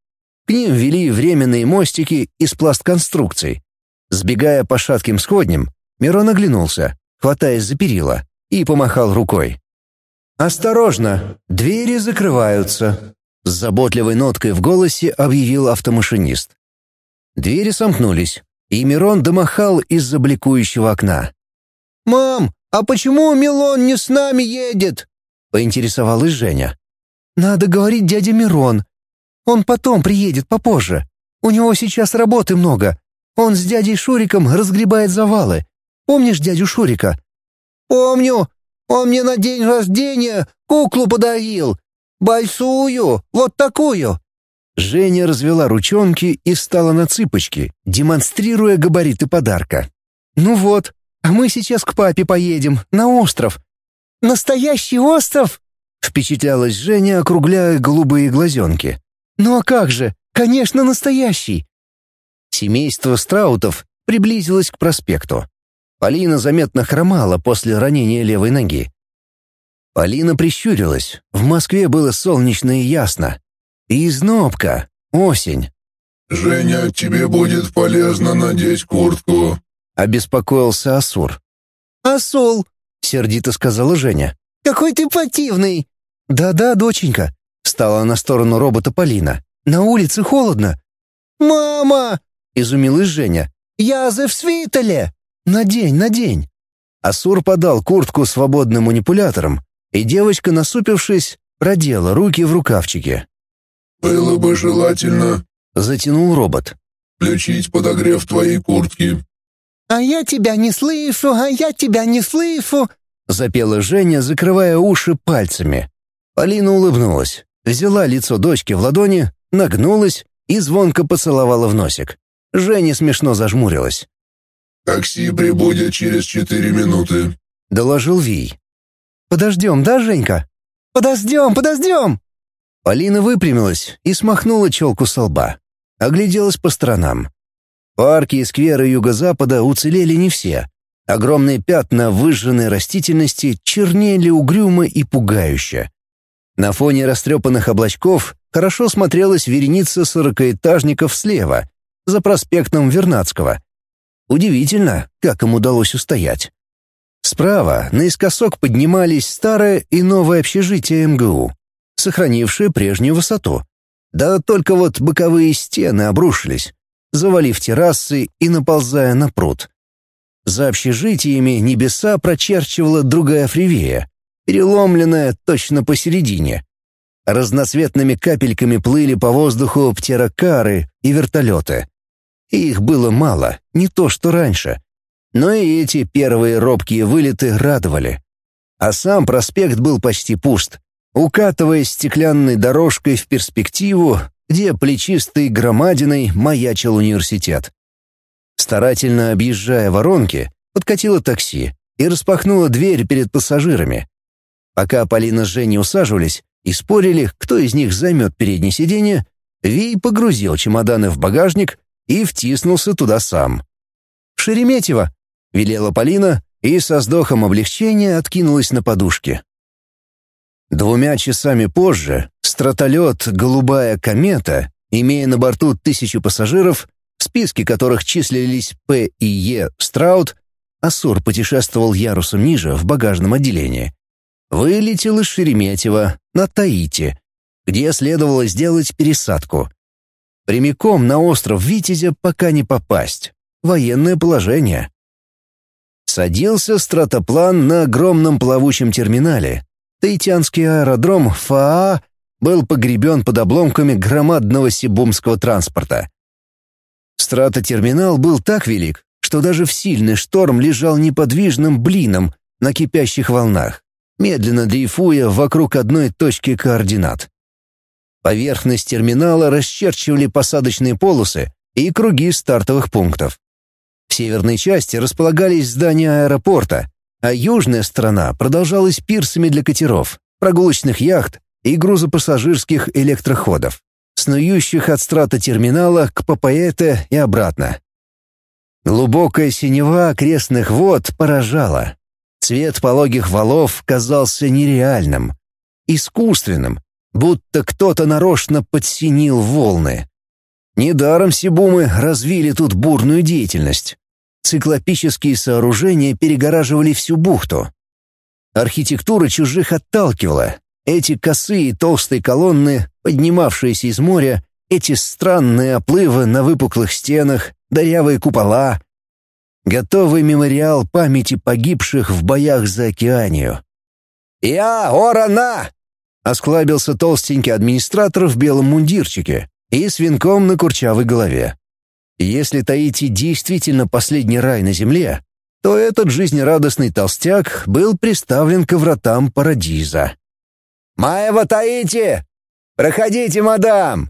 К ним вели временные мостики из пластконструкций. Сбегая по шатким сходням, Мирон оглянулся, хватаясь за перила, и помахал рукой. «Осторожно, двери закрываются», — с заботливой ноткой в голосе объявил автомашинист. Двери сомкнулись, и Мирон домахал из-за бликующего окна. «Мам, а почему Милон не с нами едет?» — поинтересовалась Женя. «Надо говорить дяде Мирон. Он потом приедет попозже. У него сейчас работы много. Он с дядей Шуриком разгребает завалы. Помнишь дядю Шурика?» «Помню. Он мне на день рождения куклу подарил. Большую, вот такую». Женя развела ручонки и встала на цыпочки, демонстрируя габариты подарка. «Ну вот, а мы сейчас к папе поедем, на остров». «Настоящий остров?» Впечатлялась Женя, округляя голубые глазенки. «Ну а как же? Конечно, настоящий!» Семейство Страутов приблизилось к проспекту. Полина заметно хромала после ранения левой ноги. Полина прищурилась. В Москве было солнечно и ясно. И знобка. Осень. «Женя, тебе будет полезно надеть куртку», — обеспокоился Асур. «Асул», — сердито сказала Женя. «Какой ты противный!» «Да-да, доченька», — встала на сторону робота Полина. «На улице холодно». «Мама!» — изумилась Женя. «Я за в свитале!» «Надень, надень!» Асур подал куртку свободным манипулятором, и девочка, насупившись, продела руки в рукавчике. «Было бы желательно...» — затянул робот. «Включить подогрев твоей куртки». «А я тебя не слышу, а я тебя не слышу!» — запела Женя, закрывая уши пальцами. Полина улыбнулась, взяла лицо дочки в ладони, нагнулась и звонко поцеловала в носик. Женя смешно зажмурилась. «Такси прибудет через четыре минуты», — доложил Вий. «Подождем, да, Женька?» «Подождем, подождем!» Полина выпрямилась и смахнула челку со лба. Огляделась по сторонам. Парки и скверы юго-запада уцелели не все. Огромные пятна выжженной растительности чернели угрюмо и пугающе. На фоне растрепанных облачков хорошо смотрелась вереница сорокаэтажников слева, за проспектом Вернадского. Удивительно, как им удалось устоять. Справа наискосок поднимались старое и новое общежитие МГУ, сохранившее прежнюю высоту. Да только вот боковые стены обрушились, завалив террасы и наползая на пруд. За общежитиями небеса прочерчивала другая фривея, переломленная точно посередине. Разноцветными капельками плыли по воздуху птерокары и вертолеты. их было мало, не то что раньше. Но и эти первые робкие вылеты радовали. А сам проспект был почти пуст, укатываясь стеклянной дорожкой в перспективу, где плечистой громадиной маячил университет. Старательно объезжая воронки, подкатило такси и распахнула дверь перед пассажирами. Пока Полина с Женей усаживались и спорили, кто из них займет переднее сиденье, Вий погрузил чемоданы в багажник и втиснулся туда сам. «Шереметьево!» — велела Полина и со вздохом облегчения откинулась на подушке. Двумя часами позже стратолет «Голубая комета», имея на борту тысячу пассажиров, списке которых числились П и Е Страут, Асур путешествовал ярусом ниже в багажном отделении, вылетел из Шереметьево на Таити, где следовало сделать пересадку. Прямиком на остров Витязя пока не попасть. Военное положение. Садился стратоплан на огромном плавучем терминале. Таитянский аэродром ФАА был погребен под обломками громадного сибумского транспорта. Стратотерминал был так велик, что даже в сильный шторм лежал неподвижным блином на кипящих волнах, медленно дрейфуя вокруг одной точки координат. Поверхность терминала расчерчивали посадочные полосы и круги стартовых пунктов. В северной части располагались здания аэропорта, а южная сторона продолжалась пирсами для катеров, прогулочных яхт и грузопассажирских электроходов, снующих от страта терминала к Папаэте и обратно. Глубокая синева окрестных вод поражала. Цвет пологих валов казался нереальным, искусственным, будто кто-то нарочно подсинил волны. Недаром сибумы развили тут бурную деятельность. Циклопические сооружения перегораживали всю бухту. Архитектура чужих отталкивала. Эти косые толстые колонны, поднимавшиеся из моря, эти странные оплывы на выпуклых стенах, дырявые купола. Готовый мемориал памяти погибших в боях за океанию. «Я, Орана!» — осклабился толстенький администратор в белом мундирчике и с венком на курчавой голове. Если Таити действительно последний рай на земле, то этот жизнерадостный толстяк был приставлен к вратам парадиза. «Маева Таити! Проходите, мадам!»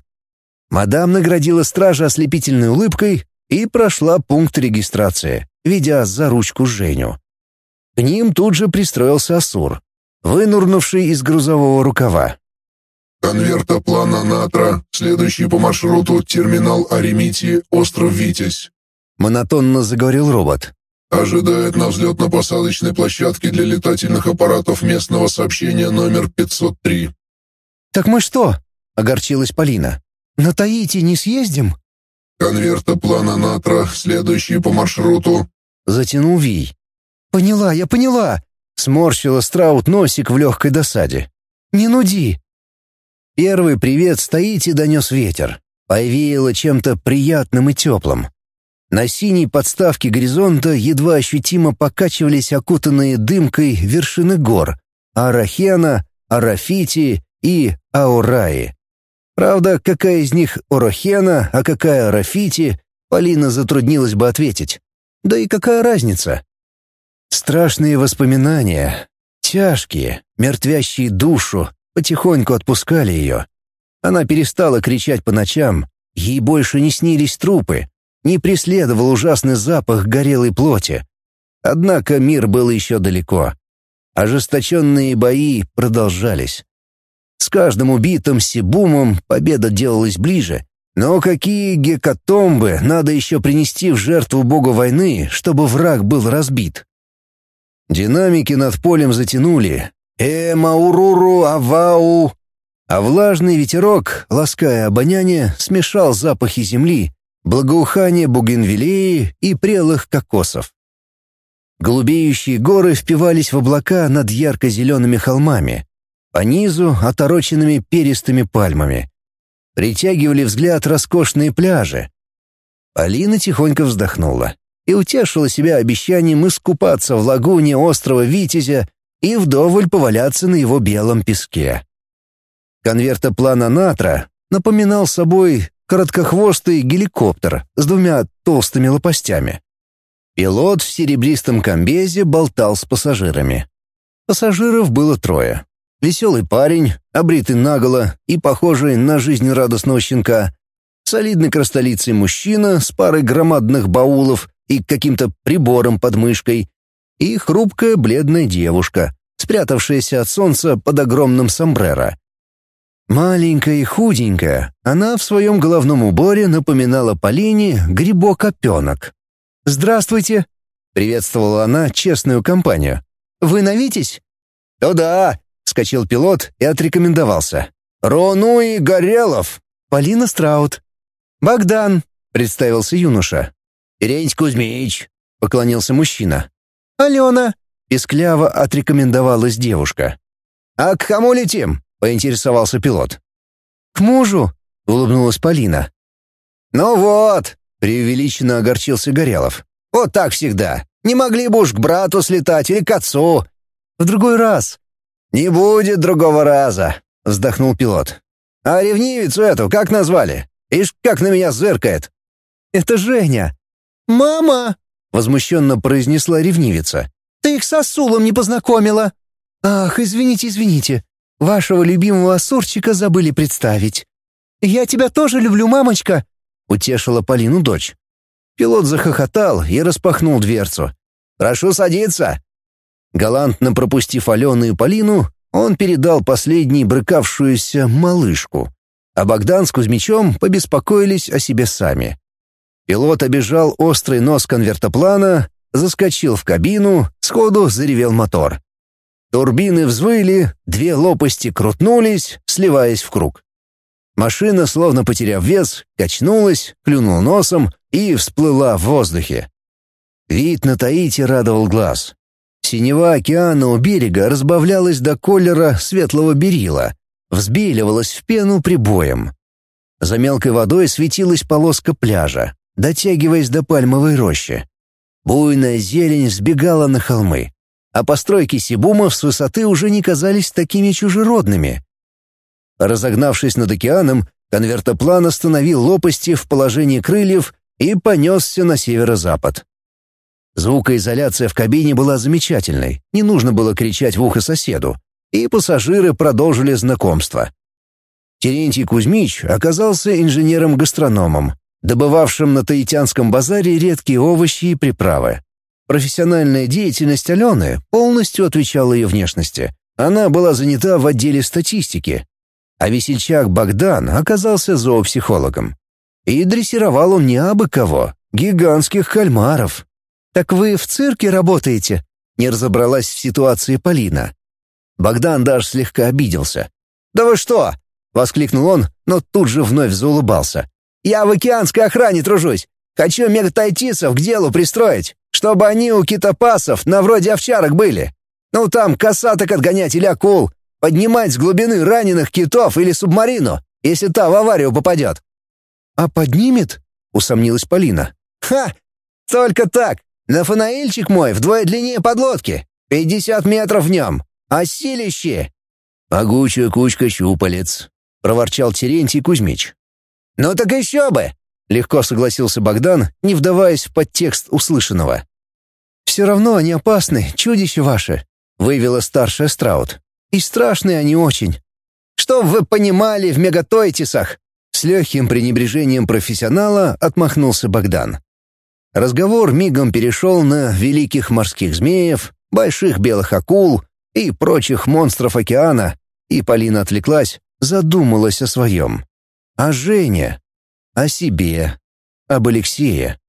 Мадам наградила стража ослепительной улыбкой и прошла пункт регистрации, ведя за ручку Женю. К ним тут же пристроился Асур, вынурнувший из грузового рукава. Конвертоплана Натра, следующий по маршруту терминал Аремити, остров Витязь. Монотонно заговорил робот. Ожидает на взлетно-посадочной площадке для летательных аппаратов местного сообщения номер 503. «Так мы что?» — огорчилась Полина. «На Таити не съездим?» «Конвертоплана Натра, следующий по маршруту», — затянул Вий. «Поняла, я поняла», — сморщила Страут носик в легкой досаде. «Не нуди, Первый привет стоит и донес ветер. Повеяло чем-то приятным и теплым. На синей подставке горизонта едва ощутимо покачивались окутанные дымкой вершины гор — Арахена, Арафити и Аураи. Правда, какая из них Орохена, а какая Арафити, Полина затруднилась бы ответить. Да и какая разница? Страшные воспоминания, тяжкие, мертвящие душу, потихоньку отпускали ее. Она перестала кричать по ночам, ей больше не снились трупы, не преследовал ужасный запах горелой плоти. Однако мир был еще далеко. Ожесточенные бои продолжались. С каждым убитым Сибумом победа делалась ближе, но какие гекатомбы надо еще принести в жертву богу войны, чтобы враг был разбит? Динамики над полем затянули, «Э, Мауруру, Авау!» А влажный ветерок, лаская обоняние, смешал запахи земли, благоухание бугенвиллеи и прелых кокосов. Голубеющие горы впивались в облака над ярко-зелеными холмами, по низу — отороченными перистыми пальмами. Притягивали взгляд роскошные пляжи. Алина тихонько вздохнула и утешила себя обещанием искупаться в лагуне острова Витязя и вдоволь поваляться на его белом песке. Конвертоплана «Натра» напоминал собой короткохвостый геликоптер с двумя толстыми лопастями. Пилот в серебристом комбезе болтал с пассажирами. Пассажиров было трое. Веселый парень, обритый наголо и похожий на жизнерадостного щенка, солидный крастолицый мужчина с парой громадных баулов и каким-то прибором под мышкой, и хрупкая бледная девушка, спрятавшаяся от солнца под огромным сомбреро. Маленькая и худенькая, она в своем головном уборе напоминала Полине грибок-опенок. «Здравствуйте!» — приветствовала она честную компанию. «Вы на Витязь?» «То да!» — скачал пилот и отрекомендовался. «Ронуи Горелов!» «Полина Страут». «Богдан!» — представился юноша. «Теренть Кузьмич!» — поклонился мужчина. «Алена!» — пескляво отрекомендовалась девушка. «А к кому летим?» — поинтересовался пилот. «К мужу», — улыбнулась Полина. «Ну вот», — преувеличенно огорчился Горелов. «Вот так всегда. Не могли бы уж к брату слетать или к отцу». «В другой раз». «Не будет другого раза», — вздохнул пилот. «А ревнивицу эту как назвали? Ишь, как на меня зыркает». «Это Женя». «Мама!» — возмущенно произнесла ревнивица. «Ты их с Асулом не познакомила». «Ах, извините, извините. Вашего любимого Сурчика забыли представить. Я тебя тоже люблю, мамочка!» — утешила Полину дочь. Пилот захохотал и распахнул дверцу. «Прошу садиться!» Галантно пропустив Алену и Полину, он передал последней брыкавшуюся малышку, а Богдан с Кузьмичом побеспокоились о себе сами. Пилот обежал острый нос конвертоплана, заскочил в кабину, сходу заревел мотор. Турбины взвыли, две лопасти крутнулись, сливаясь в круг. Машина, словно потеряв вес, качнулась, клюнула носом и всплыла в воздухе. Вид на Таити радовал глаз. Синева океана у берега разбавлялась до колера светлого берила, взбеливалась в пену прибоем. За мелкой водой светилась полоска пляжа, дотягиваясь до пальмовой рощи. Буйная зелень сбегала на холмы а постройки Сибума с высоты уже не казались такими чужеродными. Разогнавшись над океаном, конвертоплан остановил лопасти в положении крыльев и понесся на северо-запад. Звукоизоляция в кабине была замечательной, не нужно было кричать в ухо соседу, и пассажиры продолжили знакомство. Терентий Кузьмич оказался инженером-гастрономом, добывавшим на Таитянском базаре редкие овощи и приправы. Профессиональная деятельность Алены полностью отвечала ее внешности. Она была занята в отделе статистики. А весельчак Богдан оказался зоопсихологом. И дрессировал он не абы кого, гигантских кальмаров. «Так вы в цирке работаете?» Не разобралась в ситуации Полина. Богдан даже слегка обиделся. «Да вы что?» — воскликнул он, но тут же вновь заулыбался. «Я в океанской охране тружусь. Хочу мегатайтисов к делу пристроить чтобы они у китопасов на вроде овчарок были. Ну там косаток отгонять или акул, поднимать с глубины раненых китов или субмарину, если та в аварию попадет». «А поднимет?» — усомнилась Полина. «Ха! Только так! Нафанаильчик мой вдвое длиннее подлодки, пятьдесят метров в нем, а силище!» «Могучая кучка щупалец», — проворчал Терентий Кузьмич. «Ну так еще бы! Легко согласился Богдан, не вдаваясь в подтекст услышанного. «Все равно они опасны, чудище ваше», — вывела старшая Страут. «И страшные они очень». «Что вы понимали в мегатойтисах?» С легким пренебрежением профессионала отмахнулся Богдан. Разговор мигом перешел на великих морских змеев, больших белых акул и прочих монстров океана, и Полина отвлеклась, задумалась о своем. А Женя? О себе, об Алексее.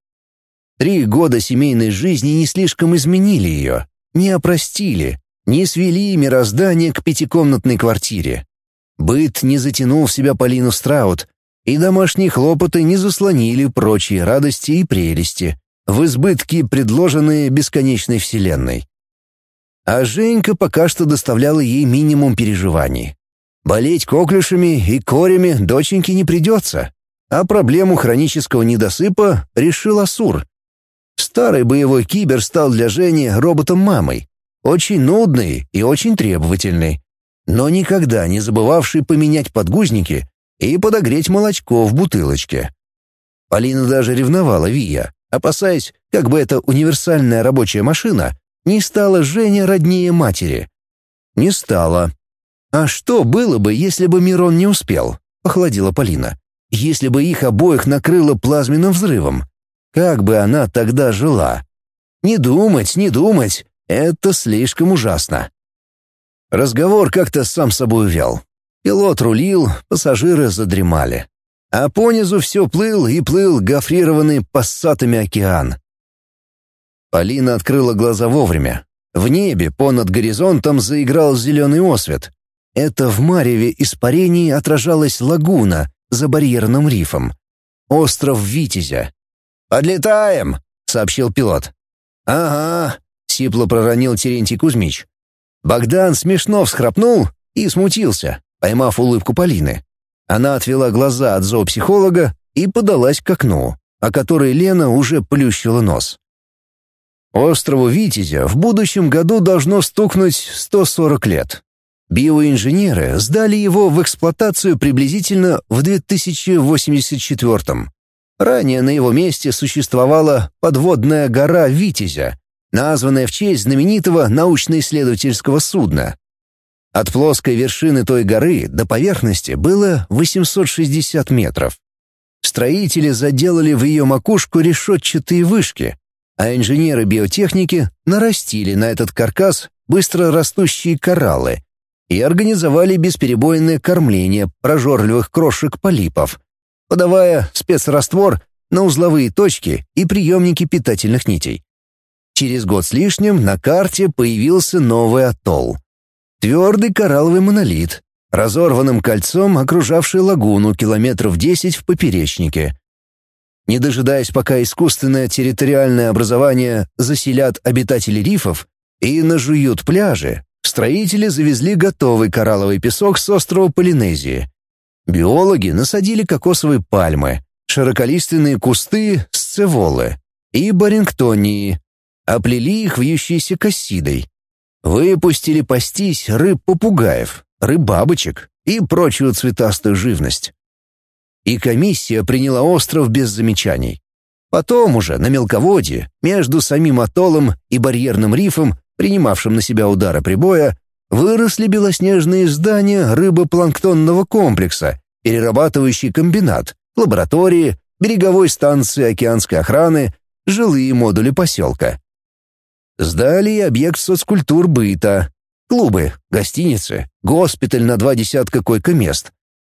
Три года семейной жизни не слишком изменили ее, не опростили, не свели мироздание к пятикомнатной квартире. Быт не затянул в себя Полину Страут, и домашние хлопоты не заслонили прочие радости и прелести, в избытке, предложенные бесконечной вселенной. А Женька пока что доставляла ей минимум переживаний. Болеть коклюшами и корями доченьке не придется а проблему хронического недосыпа решил Асур. Старый боевой кибер стал для Жени роботом-мамой, очень нудный и очень требовательный. но никогда не забывавший поменять подгузники и подогреть молочко в бутылочке. Полина даже ревновала Вия, опасаясь, как бы эта универсальная рабочая машина не стала Жене роднее матери. Не стала. А что было бы, если бы Мирон не успел? Охладила Полина. Если бы их обоих накрыло плазменным взрывом, как бы она тогда жила? Не думать, не думать, это слишком ужасно. Разговор как-то сам собой увял. Пилот рулил, пассажиры задремали. А понизу все плыл и плыл гофрированный пассатами океан. Полина открыла глаза вовремя. В небе понад горизонтом заиграл зеленый освет. Это в мареве испарений отражалась лагуна за барьерным рифом. Остров Витязя. «Подлетаем!» — сообщил пилот. «Ага», — сипло проронил Терентий Кузьмич. Богдан смешно всхрапнул и смутился, поймав улыбку Полины. Она отвела глаза от зоопсихолога и подалась к окну, о которой Лена уже плющила нос. Острову Витязя в будущем году должно стукнуть 140 лет. Биоинженеры сдали его в эксплуатацию приблизительно в 2084 -м. Ранее на его месте существовала подводная гора Витязя, названная в честь знаменитого научно-исследовательского судна. От плоской вершины той горы до поверхности было 860 метров. Строители заделали в ее макушку решетчатые вышки, а инженеры биотехники нарастили на этот каркас быстро растущие кораллы и организовали бесперебойное кормление прожорливых крошек полипов — подавая спецраствор на узловые точки и приемники питательных нитей. Через год с лишним на карте появился новый атолл. Твердый коралловый монолит, разорванным кольцом окружавший лагуну километров 10 в поперечнике. Не дожидаясь, пока искусственное территориальное образование заселят обитатели рифов и нажуют пляжи, строители завезли готовый коралловый песок с острова Полинезии. Биологи насадили кокосовые пальмы, широколиственные кусты сцеволы и барингтонии, оплели их вьющейся кассидой. Выпустили пастись рыб-попугаев, рыб-бабочек и прочую цветастую живность. И комиссия приняла остров без замечаний. Потом уже на мелководье, между самим атоллом и барьерным рифом, принимавшим на себя удары прибоя, выросли белоснежные здания рыбопланктонного комплекса, перерабатывающий комбинат, лаборатории, береговой станции океанской охраны, жилые модули поселка. Сдали и объект соцкультур быта, клубы, гостиницы, госпиталь на два десятка койко-мест.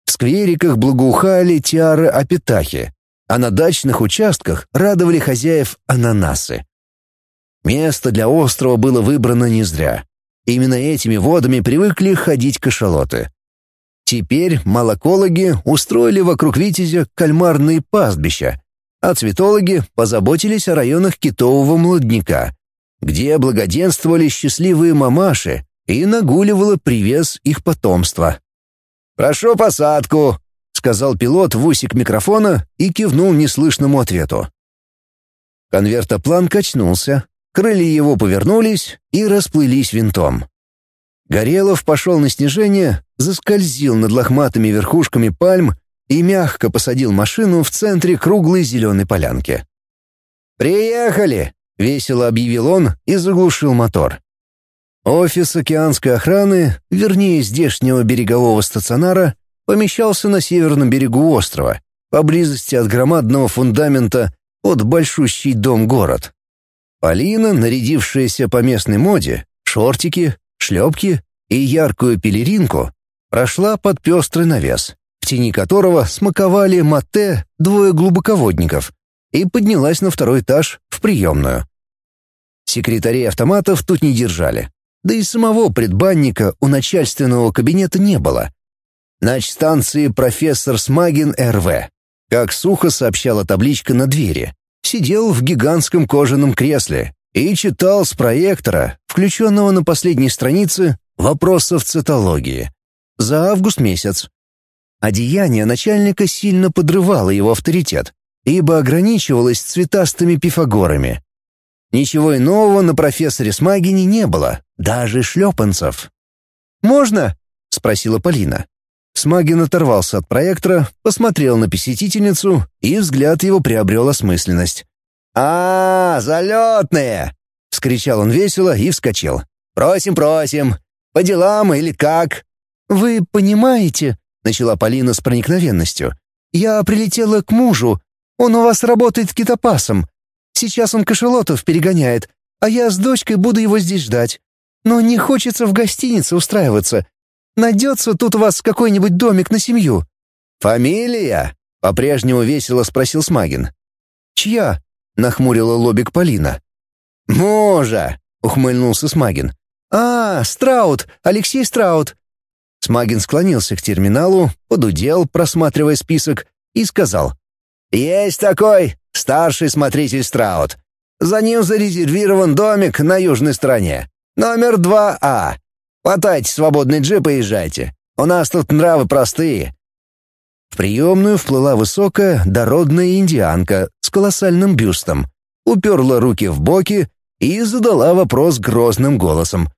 В сквериках благоухали тиары апитахи, а на дачных участках радовали хозяев ананасы. Место для острова было выбрано не зря. Именно этими водами привыкли ходить кашалоты. Теперь молокологи устроили вокруг Витязя кальмарные пастбища, а цветологи позаботились о районах китового молодняка, где благоденствовали счастливые мамаши и нагуливало привес их потомства. «Прошу посадку», — сказал пилот в усик микрофона и кивнул неслышному ответу. Конвертоплан качнулся, Крылья его повернулись и расплылись винтом. Горелов пошел на снижение, заскользил над лохматыми верхушками пальм и мягко посадил машину в центре круглой зеленой полянки. «Приехали!» — весело объявил он и заглушил мотор. Офис океанской охраны, вернее, здешнего берегового стационара, помещался на северном берегу острова, поблизости от громадного фундамента под большущий дом-город. Полина, нарядившаяся по местной моде, шортики, шлепки и яркую пелеринку, прошла под пестрый навес, в тени которого смаковали мате двое глубоководников, и поднялась на второй этаж в приемную. Секретарей автоматов тут не держали, да и самого предбанника у начальственного кабинета не было. На станции профессор Смагин РВ, как сухо сообщала табличка на двери сидел в гигантском кожаном кресле и читал с проектора, включенного на последней странице, вопросов цитологии. За август месяц. Одеяние начальника сильно подрывало его авторитет, ибо ограничивалось цветастыми пифагорами. Ничего иного на профессоре Смагине не было, даже шлепанцев. «Можно?» — спросила Полина. Смагин оторвался от проектора, посмотрел на посетительницу, и взгляд его приобрел осмысленность. «А, залетные!» — вскричал он весело и вскочил. «Просим, просим! По делам или как?» «Вы понимаете?» — начала Полина с проникновенностью. «Я прилетела к мужу. Он у вас работает китопасом. Сейчас он кошелотов перегоняет, а я с дочкой буду его здесь ждать. Но не хочется в гостинице устраиваться. Найдется тут у вас какой-нибудь домик на семью?» «Фамилия?» — по-прежнему весело спросил Смагин. «Чья?» — нахмурила лобик Полина. «Мужа!» — ухмыльнулся Смагин. «А, Страут, Алексей Страут». Смагин склонился к терминалу, подудел, просматривая список, и сказал. «Есть такой, старший смотритель Страут. За ним зарезервирован домик на южной стороне. Номер 2А. Хватайте свободный джип и езжайте. У нас тут нравы простые. В приемную вплыла высокая, дородная индианка с колоссальным бюстом, уперла руки в боки и задала вопрос грозным голосом.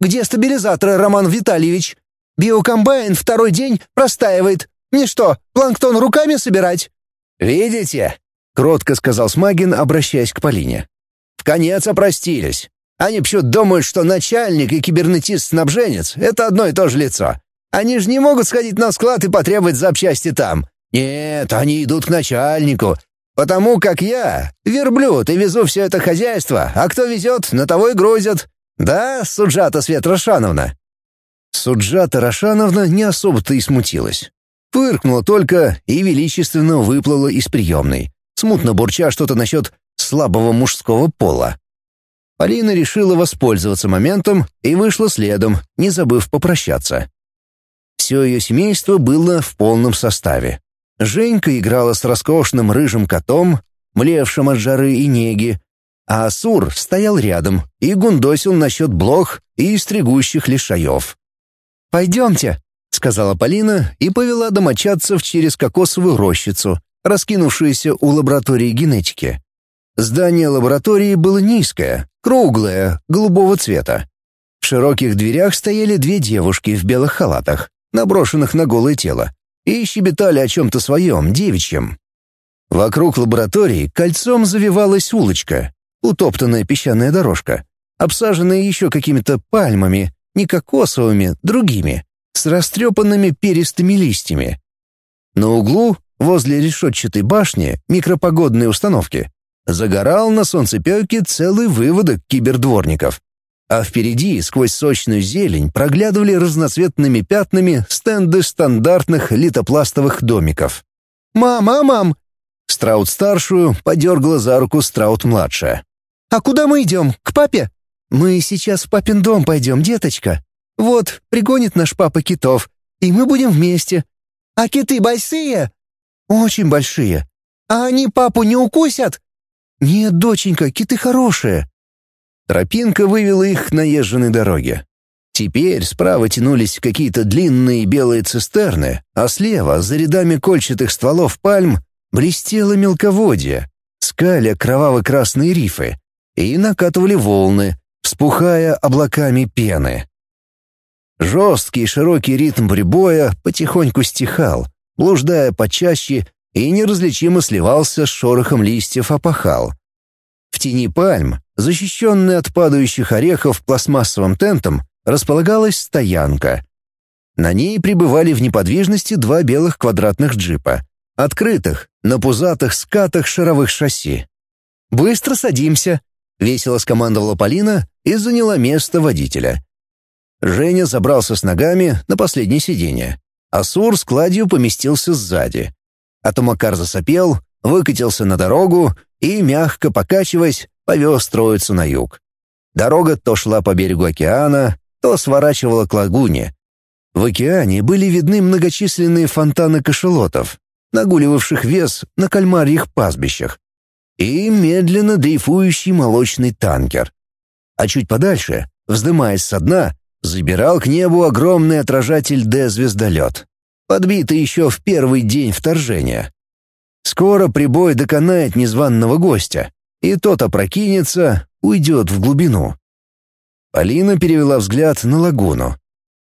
«Где стабилизаторы, Роман Витальевич? Биокомбайн второй день простаивает. Мне что, планктон руками собирать?» «Видите?» — кротко сказал Смагин, обращаясь к Полине. «В конец опростились. Они почему думают, что начальник и кибернетист-снабженец — это одно и то же лицо. Они же не могут сходить на склад и потребовать запчасти там. Нет, они идут к начальнику. Потому как я — верблюд и везу все это хозяйство, а кто везет, на того и грузят. Да, Суджата Свет Рошановна?» Суджата Рошановна не особо-то и смутилась. Фыркнула только и величественно выплыла из приемной, смутно бурча что-то насчет слабого мужского пола. Полина решила воспользоваться моментом и вышла следом, не забыв попрощаться. Все ее семейство было в полном составе. Женька играла с роскошным рыжим котом, млевшим от жары и неги, а Асур стоял рядом и гундосил насчет блох и стригущих лишаев. «Пойдемте», — сказала Полина и повела домочадцев через кокосовую рощицу, раскинувшуюся у лаборатории генетики. Здание лаборатории было низкое, круглое, голубого цвета. В широких дверях стояли две девушки в белых халатах, наброшенных на голое тело, и щебетали о чем-то своем, девичьем. Вокруг лаборатории кольцом завивалась улочка, утоптанная песчаная дорожка, обсаженная еще какими-то пальмами, не кокосовыми, другими, с растрепанными перистыми листьями. На углу, возле решетчатой башни микропогодной установки, загорал на солнцепёке целый выводок кибердворников. А впереди, сквозь сочную зелень, проглядывали разноцветными пятнами стенды стандартных литопластовых домиков. «Мама, мам!» Страут-старшую подергала за руку Страут-младшая. «А куда мы идем? К папе?» «Мы сейчас в папин дом пойдем, деточка. Вот, пригонит наш папа китов, и мы будем вместе. А киты большие?» «Очень большие». «А они папу не укусят?» «Нет, доченька, киты хорошие». Тропинка вывела их к наезженной дороге. Теперь справа тянулись какие-то длинные белые цистерны, а слева, за рядами кольчатых стволов пальм, блестело мелководье, скаля кроваво-красные рифы, и накатывали волны, вспухая облаками пены. Жесткий широкий ритм прибоя потихоньку стихал, блуждая почаще и неразличимо сливался с шорохом листьев опахал. В тени пальм, защищенной от падающих орехов пластмассовым тентом, располагалась стоянка. На ней пребывали в неподвижности два белых квадратных джипа, открытых, на пузатых скатах шаровых шасси. «Быстро садимся», — весело скомандовала Полина и заняла место водителя. Женя забрался с ногами на последнее сиденье. Асур с кладью поместился сзади. А Тумакар засопел, выкатился на дорогу и, мягко покачиваясь, повез троицу на юг. Дорога то шла по берегу океана, то сворачивала к лагуне. В океане были видны многочисленные фонтаны кашелотов, нагуливавших вес на кальмарьих пастбищах, и медленно дрейфующий молочный танкер. А чуть подальше, вздымаясь со дна, забирал к небу огромный отражатель Д-звездолет, подбитый еще в первый день вторжения. Скоро прибой доконает незваного гостя, и тот опрокинется, уйдет в глубину. Полина перевела взгляд на лагуну.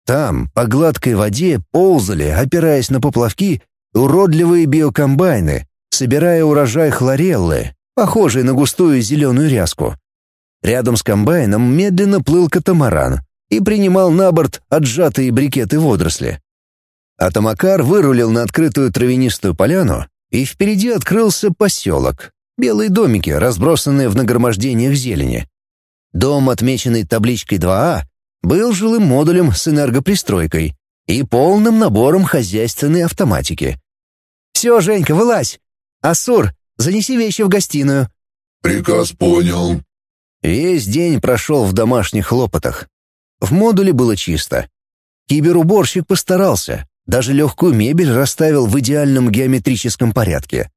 Там, по гладкой воде, ползали, опираясь на поплавки, уродливые биокомбайны, собирая урожай хлореллы, похожий на густую зеленую ряску. Рядом с комбайном медленно плыл катамаран и принимал на борт отжатые брикеты водоросли. Атамакар вырулил на открытую травянистую поляну, и впереди открылся поселок. Белые домики, разбросанные в нагромождениях зелени. Дом, отмеченный табличкой 2А, был жилым модулем с энергопристройкой и полным набором хозяйственной автоматики. «Все, Женька, вылазь! Асур, занеси вещи в гостиную». «Приказ понял». Весь день прошел в домашних хлопотах. В модуле было чисто. Киберуборщик постарался, даже легкую мебель расставил в идеальном геометрическом порядке.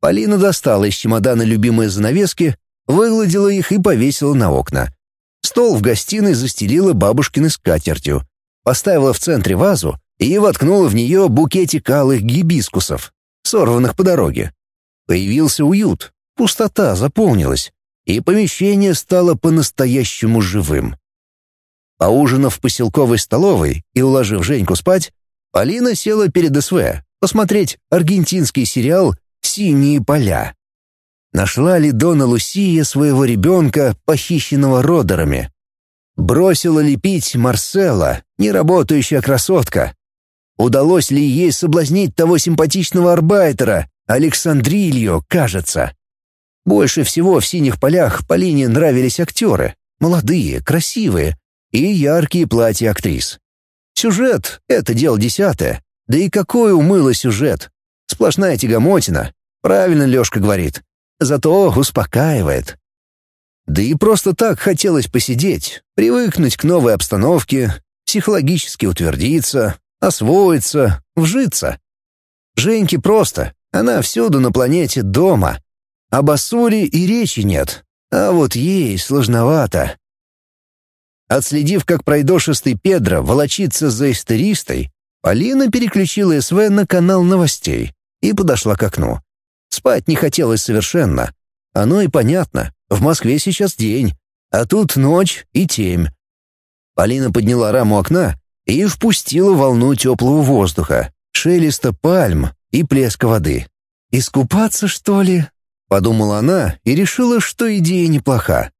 Полина достала из чемодана любимые занавески, выгладила их и повесила на окна. Стол в гостиной застелила бабушкиной скатертью, поставила в центре вазу и воткнула в нее букетик алых гибискусов, сорванных по дороге. Появился уют, пустота заполнилась, и помещение стало по-настоящему живым. Поужинав в поселковой столовой и уложив Женьку спать, Полина села перед СВ посмотреть аргентинский сериал «Синие поля». Нашла ли Дона Лусия своего ребенка, похищенного родерами? Бросила ли пить Марсела, неработающая красотка? Удалось ли ей соблазнить того симпатичного арбайтера, Александрилью, кажется? Больше всего в «Синих полях» Полине нравились актеры. Молодые, красивые и яркие платья актрис. Сюжет — это дело десятое. Да и какой умыло сюжет? Сплошная тягомотина. Правильно Лёшка говорит. Зато успокаивает. Да и просто так хотелось посидеть, привыкнуть к новой обстановке, психологически утвердиться, освоиться, вжиться. Женьке просто, она всюду на планете дома. Об Ассуре и речи нет, а вот ей сложновато. Отследив, как пройдошистый Педро волочится за истеристой, Полина переключила СВ на канал новостей и подошла к окну. Спать не хотелось совершенно. Оно и понятно. В Москве сейчас день, а тут ночь и темь. Полина подняла раму окна и впустила волну теплого воздуха, шелеста пальм и плеска воды. «Искупаться, что ли?» — подумала она и решила, что идея неплоха.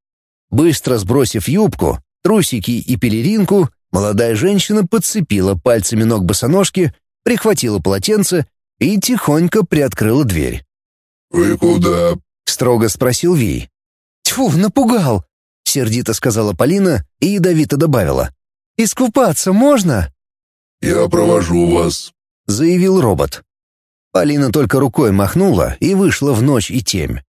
Быстро сбросив юбку, трусики и пелеринку, молодая женщина подцепила пальцами ног босоножки, прихватила полотенце и тихонько приоткрыла дверь. «Вы куда?» — строго спросил Вий. «Тьфу, напугал!» — сердито сказала Полина и ядовито добавила. «Искупаться можно?» «Я провожу вас», — заявил робот. Полина только рукой махнула и вышла в ночь и темь.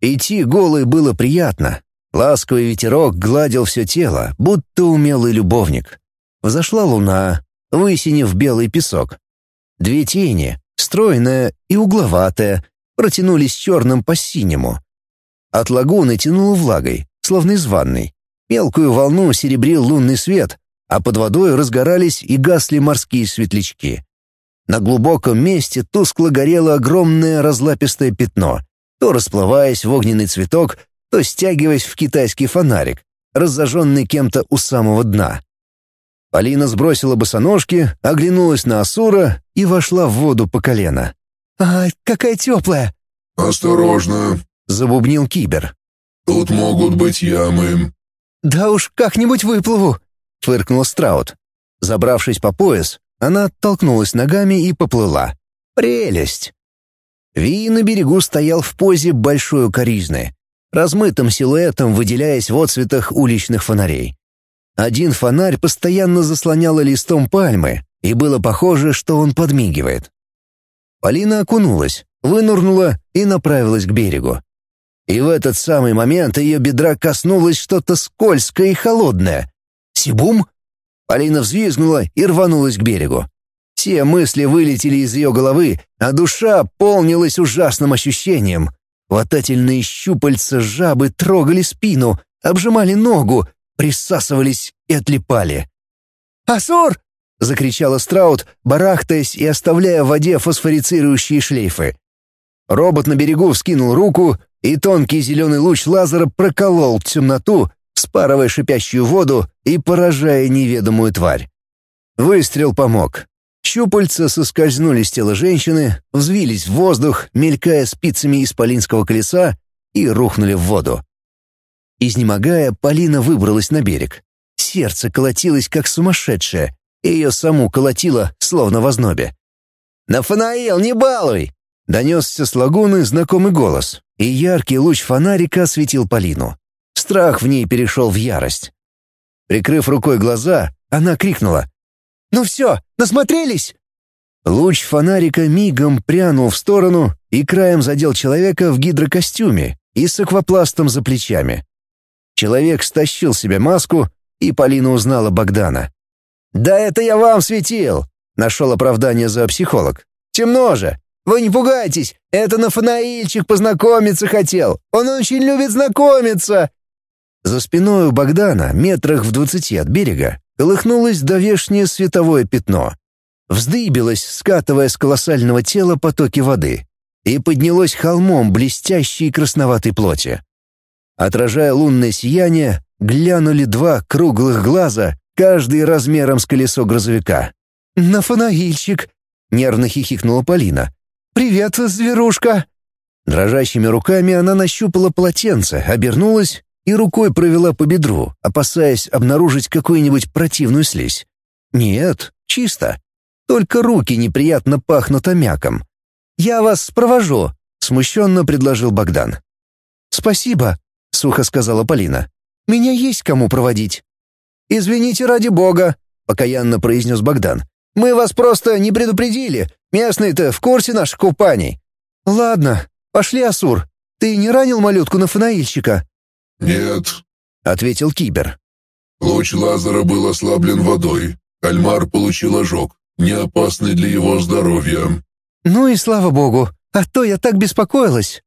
Идти голой было приятно. Ласковый ветерок гладил все тело, будто умелый любовник. Взошла луна, высинев белый песок. Две тени, стройная и угловатая, протянулись черным по синему. От лагуны тянуло влагой, словно из ванной. Мелкую волну серебрил лунный свет, а под водой разгорались и гасли морские светлячки. На глубоком месте тускло горело огромное разлапистое пятно, то расплываясь в огненный цветок, то стягиваясь в китайский фонарик, разожженный кем-то у самого дна. Полина сбросила босоножки, оглянулась на Асура и вошла в воду по колено. «Ай, какая теплая!» «Осторожно!» — забубнил Кибер. «Тут могут быть ямы». «Да уж как-нибудь выплыву!» — фыркнула Страут. Забравшись по пояс, она оттолкнулась ногами и поплыла. «Прелесть!» Ви на берегу стоял в позе большой укоризны, размытым силуэтом выделяясь в отсветах уличных фонарей. Один фонарь постоянно заслоняла листом пальмы, и было похоже, что он подмигивает. Полина окунулась, вынурнула и направилась к берегу. И в этот самый момент ее бедра коснулось что-то скользкое и холодное. «Сибум?» Полина взвизгнула и рванулась к берегу. Все мысли вылетели из ее головы, а душа полнилась ужасным ощущением. Хватательные щупальца жабы трогали спину, обжимали ногу, присасывались и отлипали. «Асур!» — закричала Страут, барахтаясь и оставляя в воде фосфорицирующие шлейфы. Робот на берегу вскинул руку, и тонкий зеленый луч лазера проколол темноту, спарывая шипящую воду и поражая неведомую тварь. Выстрел помог. Щупальца соскользнули с тела женщины, взвились в воздух, мелькая спицами исполинского колеса, и рухнули в воду. Изнемогая, Полина выбралась на берег. Сердце колотилось, как сумасшедшее, и ее саму колотило, словно в ознобе. «Нафанаил, не балуй!» — донесся с лагуны знакомый голос, и яркий луч фонарика осветил Полину. Страх в ней перешел в ярость. Прикрыв рукой глаза, она крикнула. «Ну все, насмотрелись?» Луч фонарика мигом прянул в сторону и краем задел человека в гидрокостюме и с аквапластом за плечами. Человек стащил себе маску, и Полина узнала Богдана. «Да это я вам светил!» — нашел оправдание за психолог. «Темно же! Вы не пугайтесь! Это Нафанаильчик познакомиться хотел! Он очень любит знакомиться!» За спиной у Богдана, метрах в двадцати от берега, колыхнулось довешнее световое пятно. Вздыбилось, скатывая с колоссального тела потоки воды, и поднялось холмом блестящей красноватой плоти. Отражая лунное сияние, глянули два круглых глаза, каждый размером с колесо грузовика. «Нафанаильчик!» — нервно хихикнула Полина. «Привет, зверушка!» Дрожащими руками она нащупала полотенце, обернулась и рукой провела по бедру, опасаясь обнаружить какую-нибудь противную слизь. Нет, чисто. Только руки неприятно пахнут аммиаком. «Я вас провожу», — смущенно предложил Богдан. «Спасибо», — сухо сказала Полина. «Меня есть кому проводить». «Извините ради бога», — покаянно произнес Богдан. «Мы вас просто не предупредили. Местные-то в курсе наших купаний». «Ладно, пошли, Асур. Ты не ранил малютку на фанаильщика?» «Нет», — ответил Кибер. «Луч лазера был ослаблен водой. Кальмар получил ожог, не опасный для его здоровья». «Ну и слава богу, а то я так беспокоилась».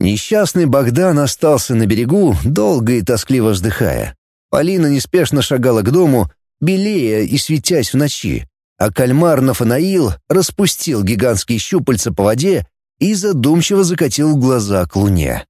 Несчастный Богдан остался на берегу, долго и тоскливо вздыхая. Полина неспешно шагала к дому, белея и светясь в ночи, а кальмар Нафанаил распустил гигантские щупальца по воде и задумчиво закатил глаза к луне.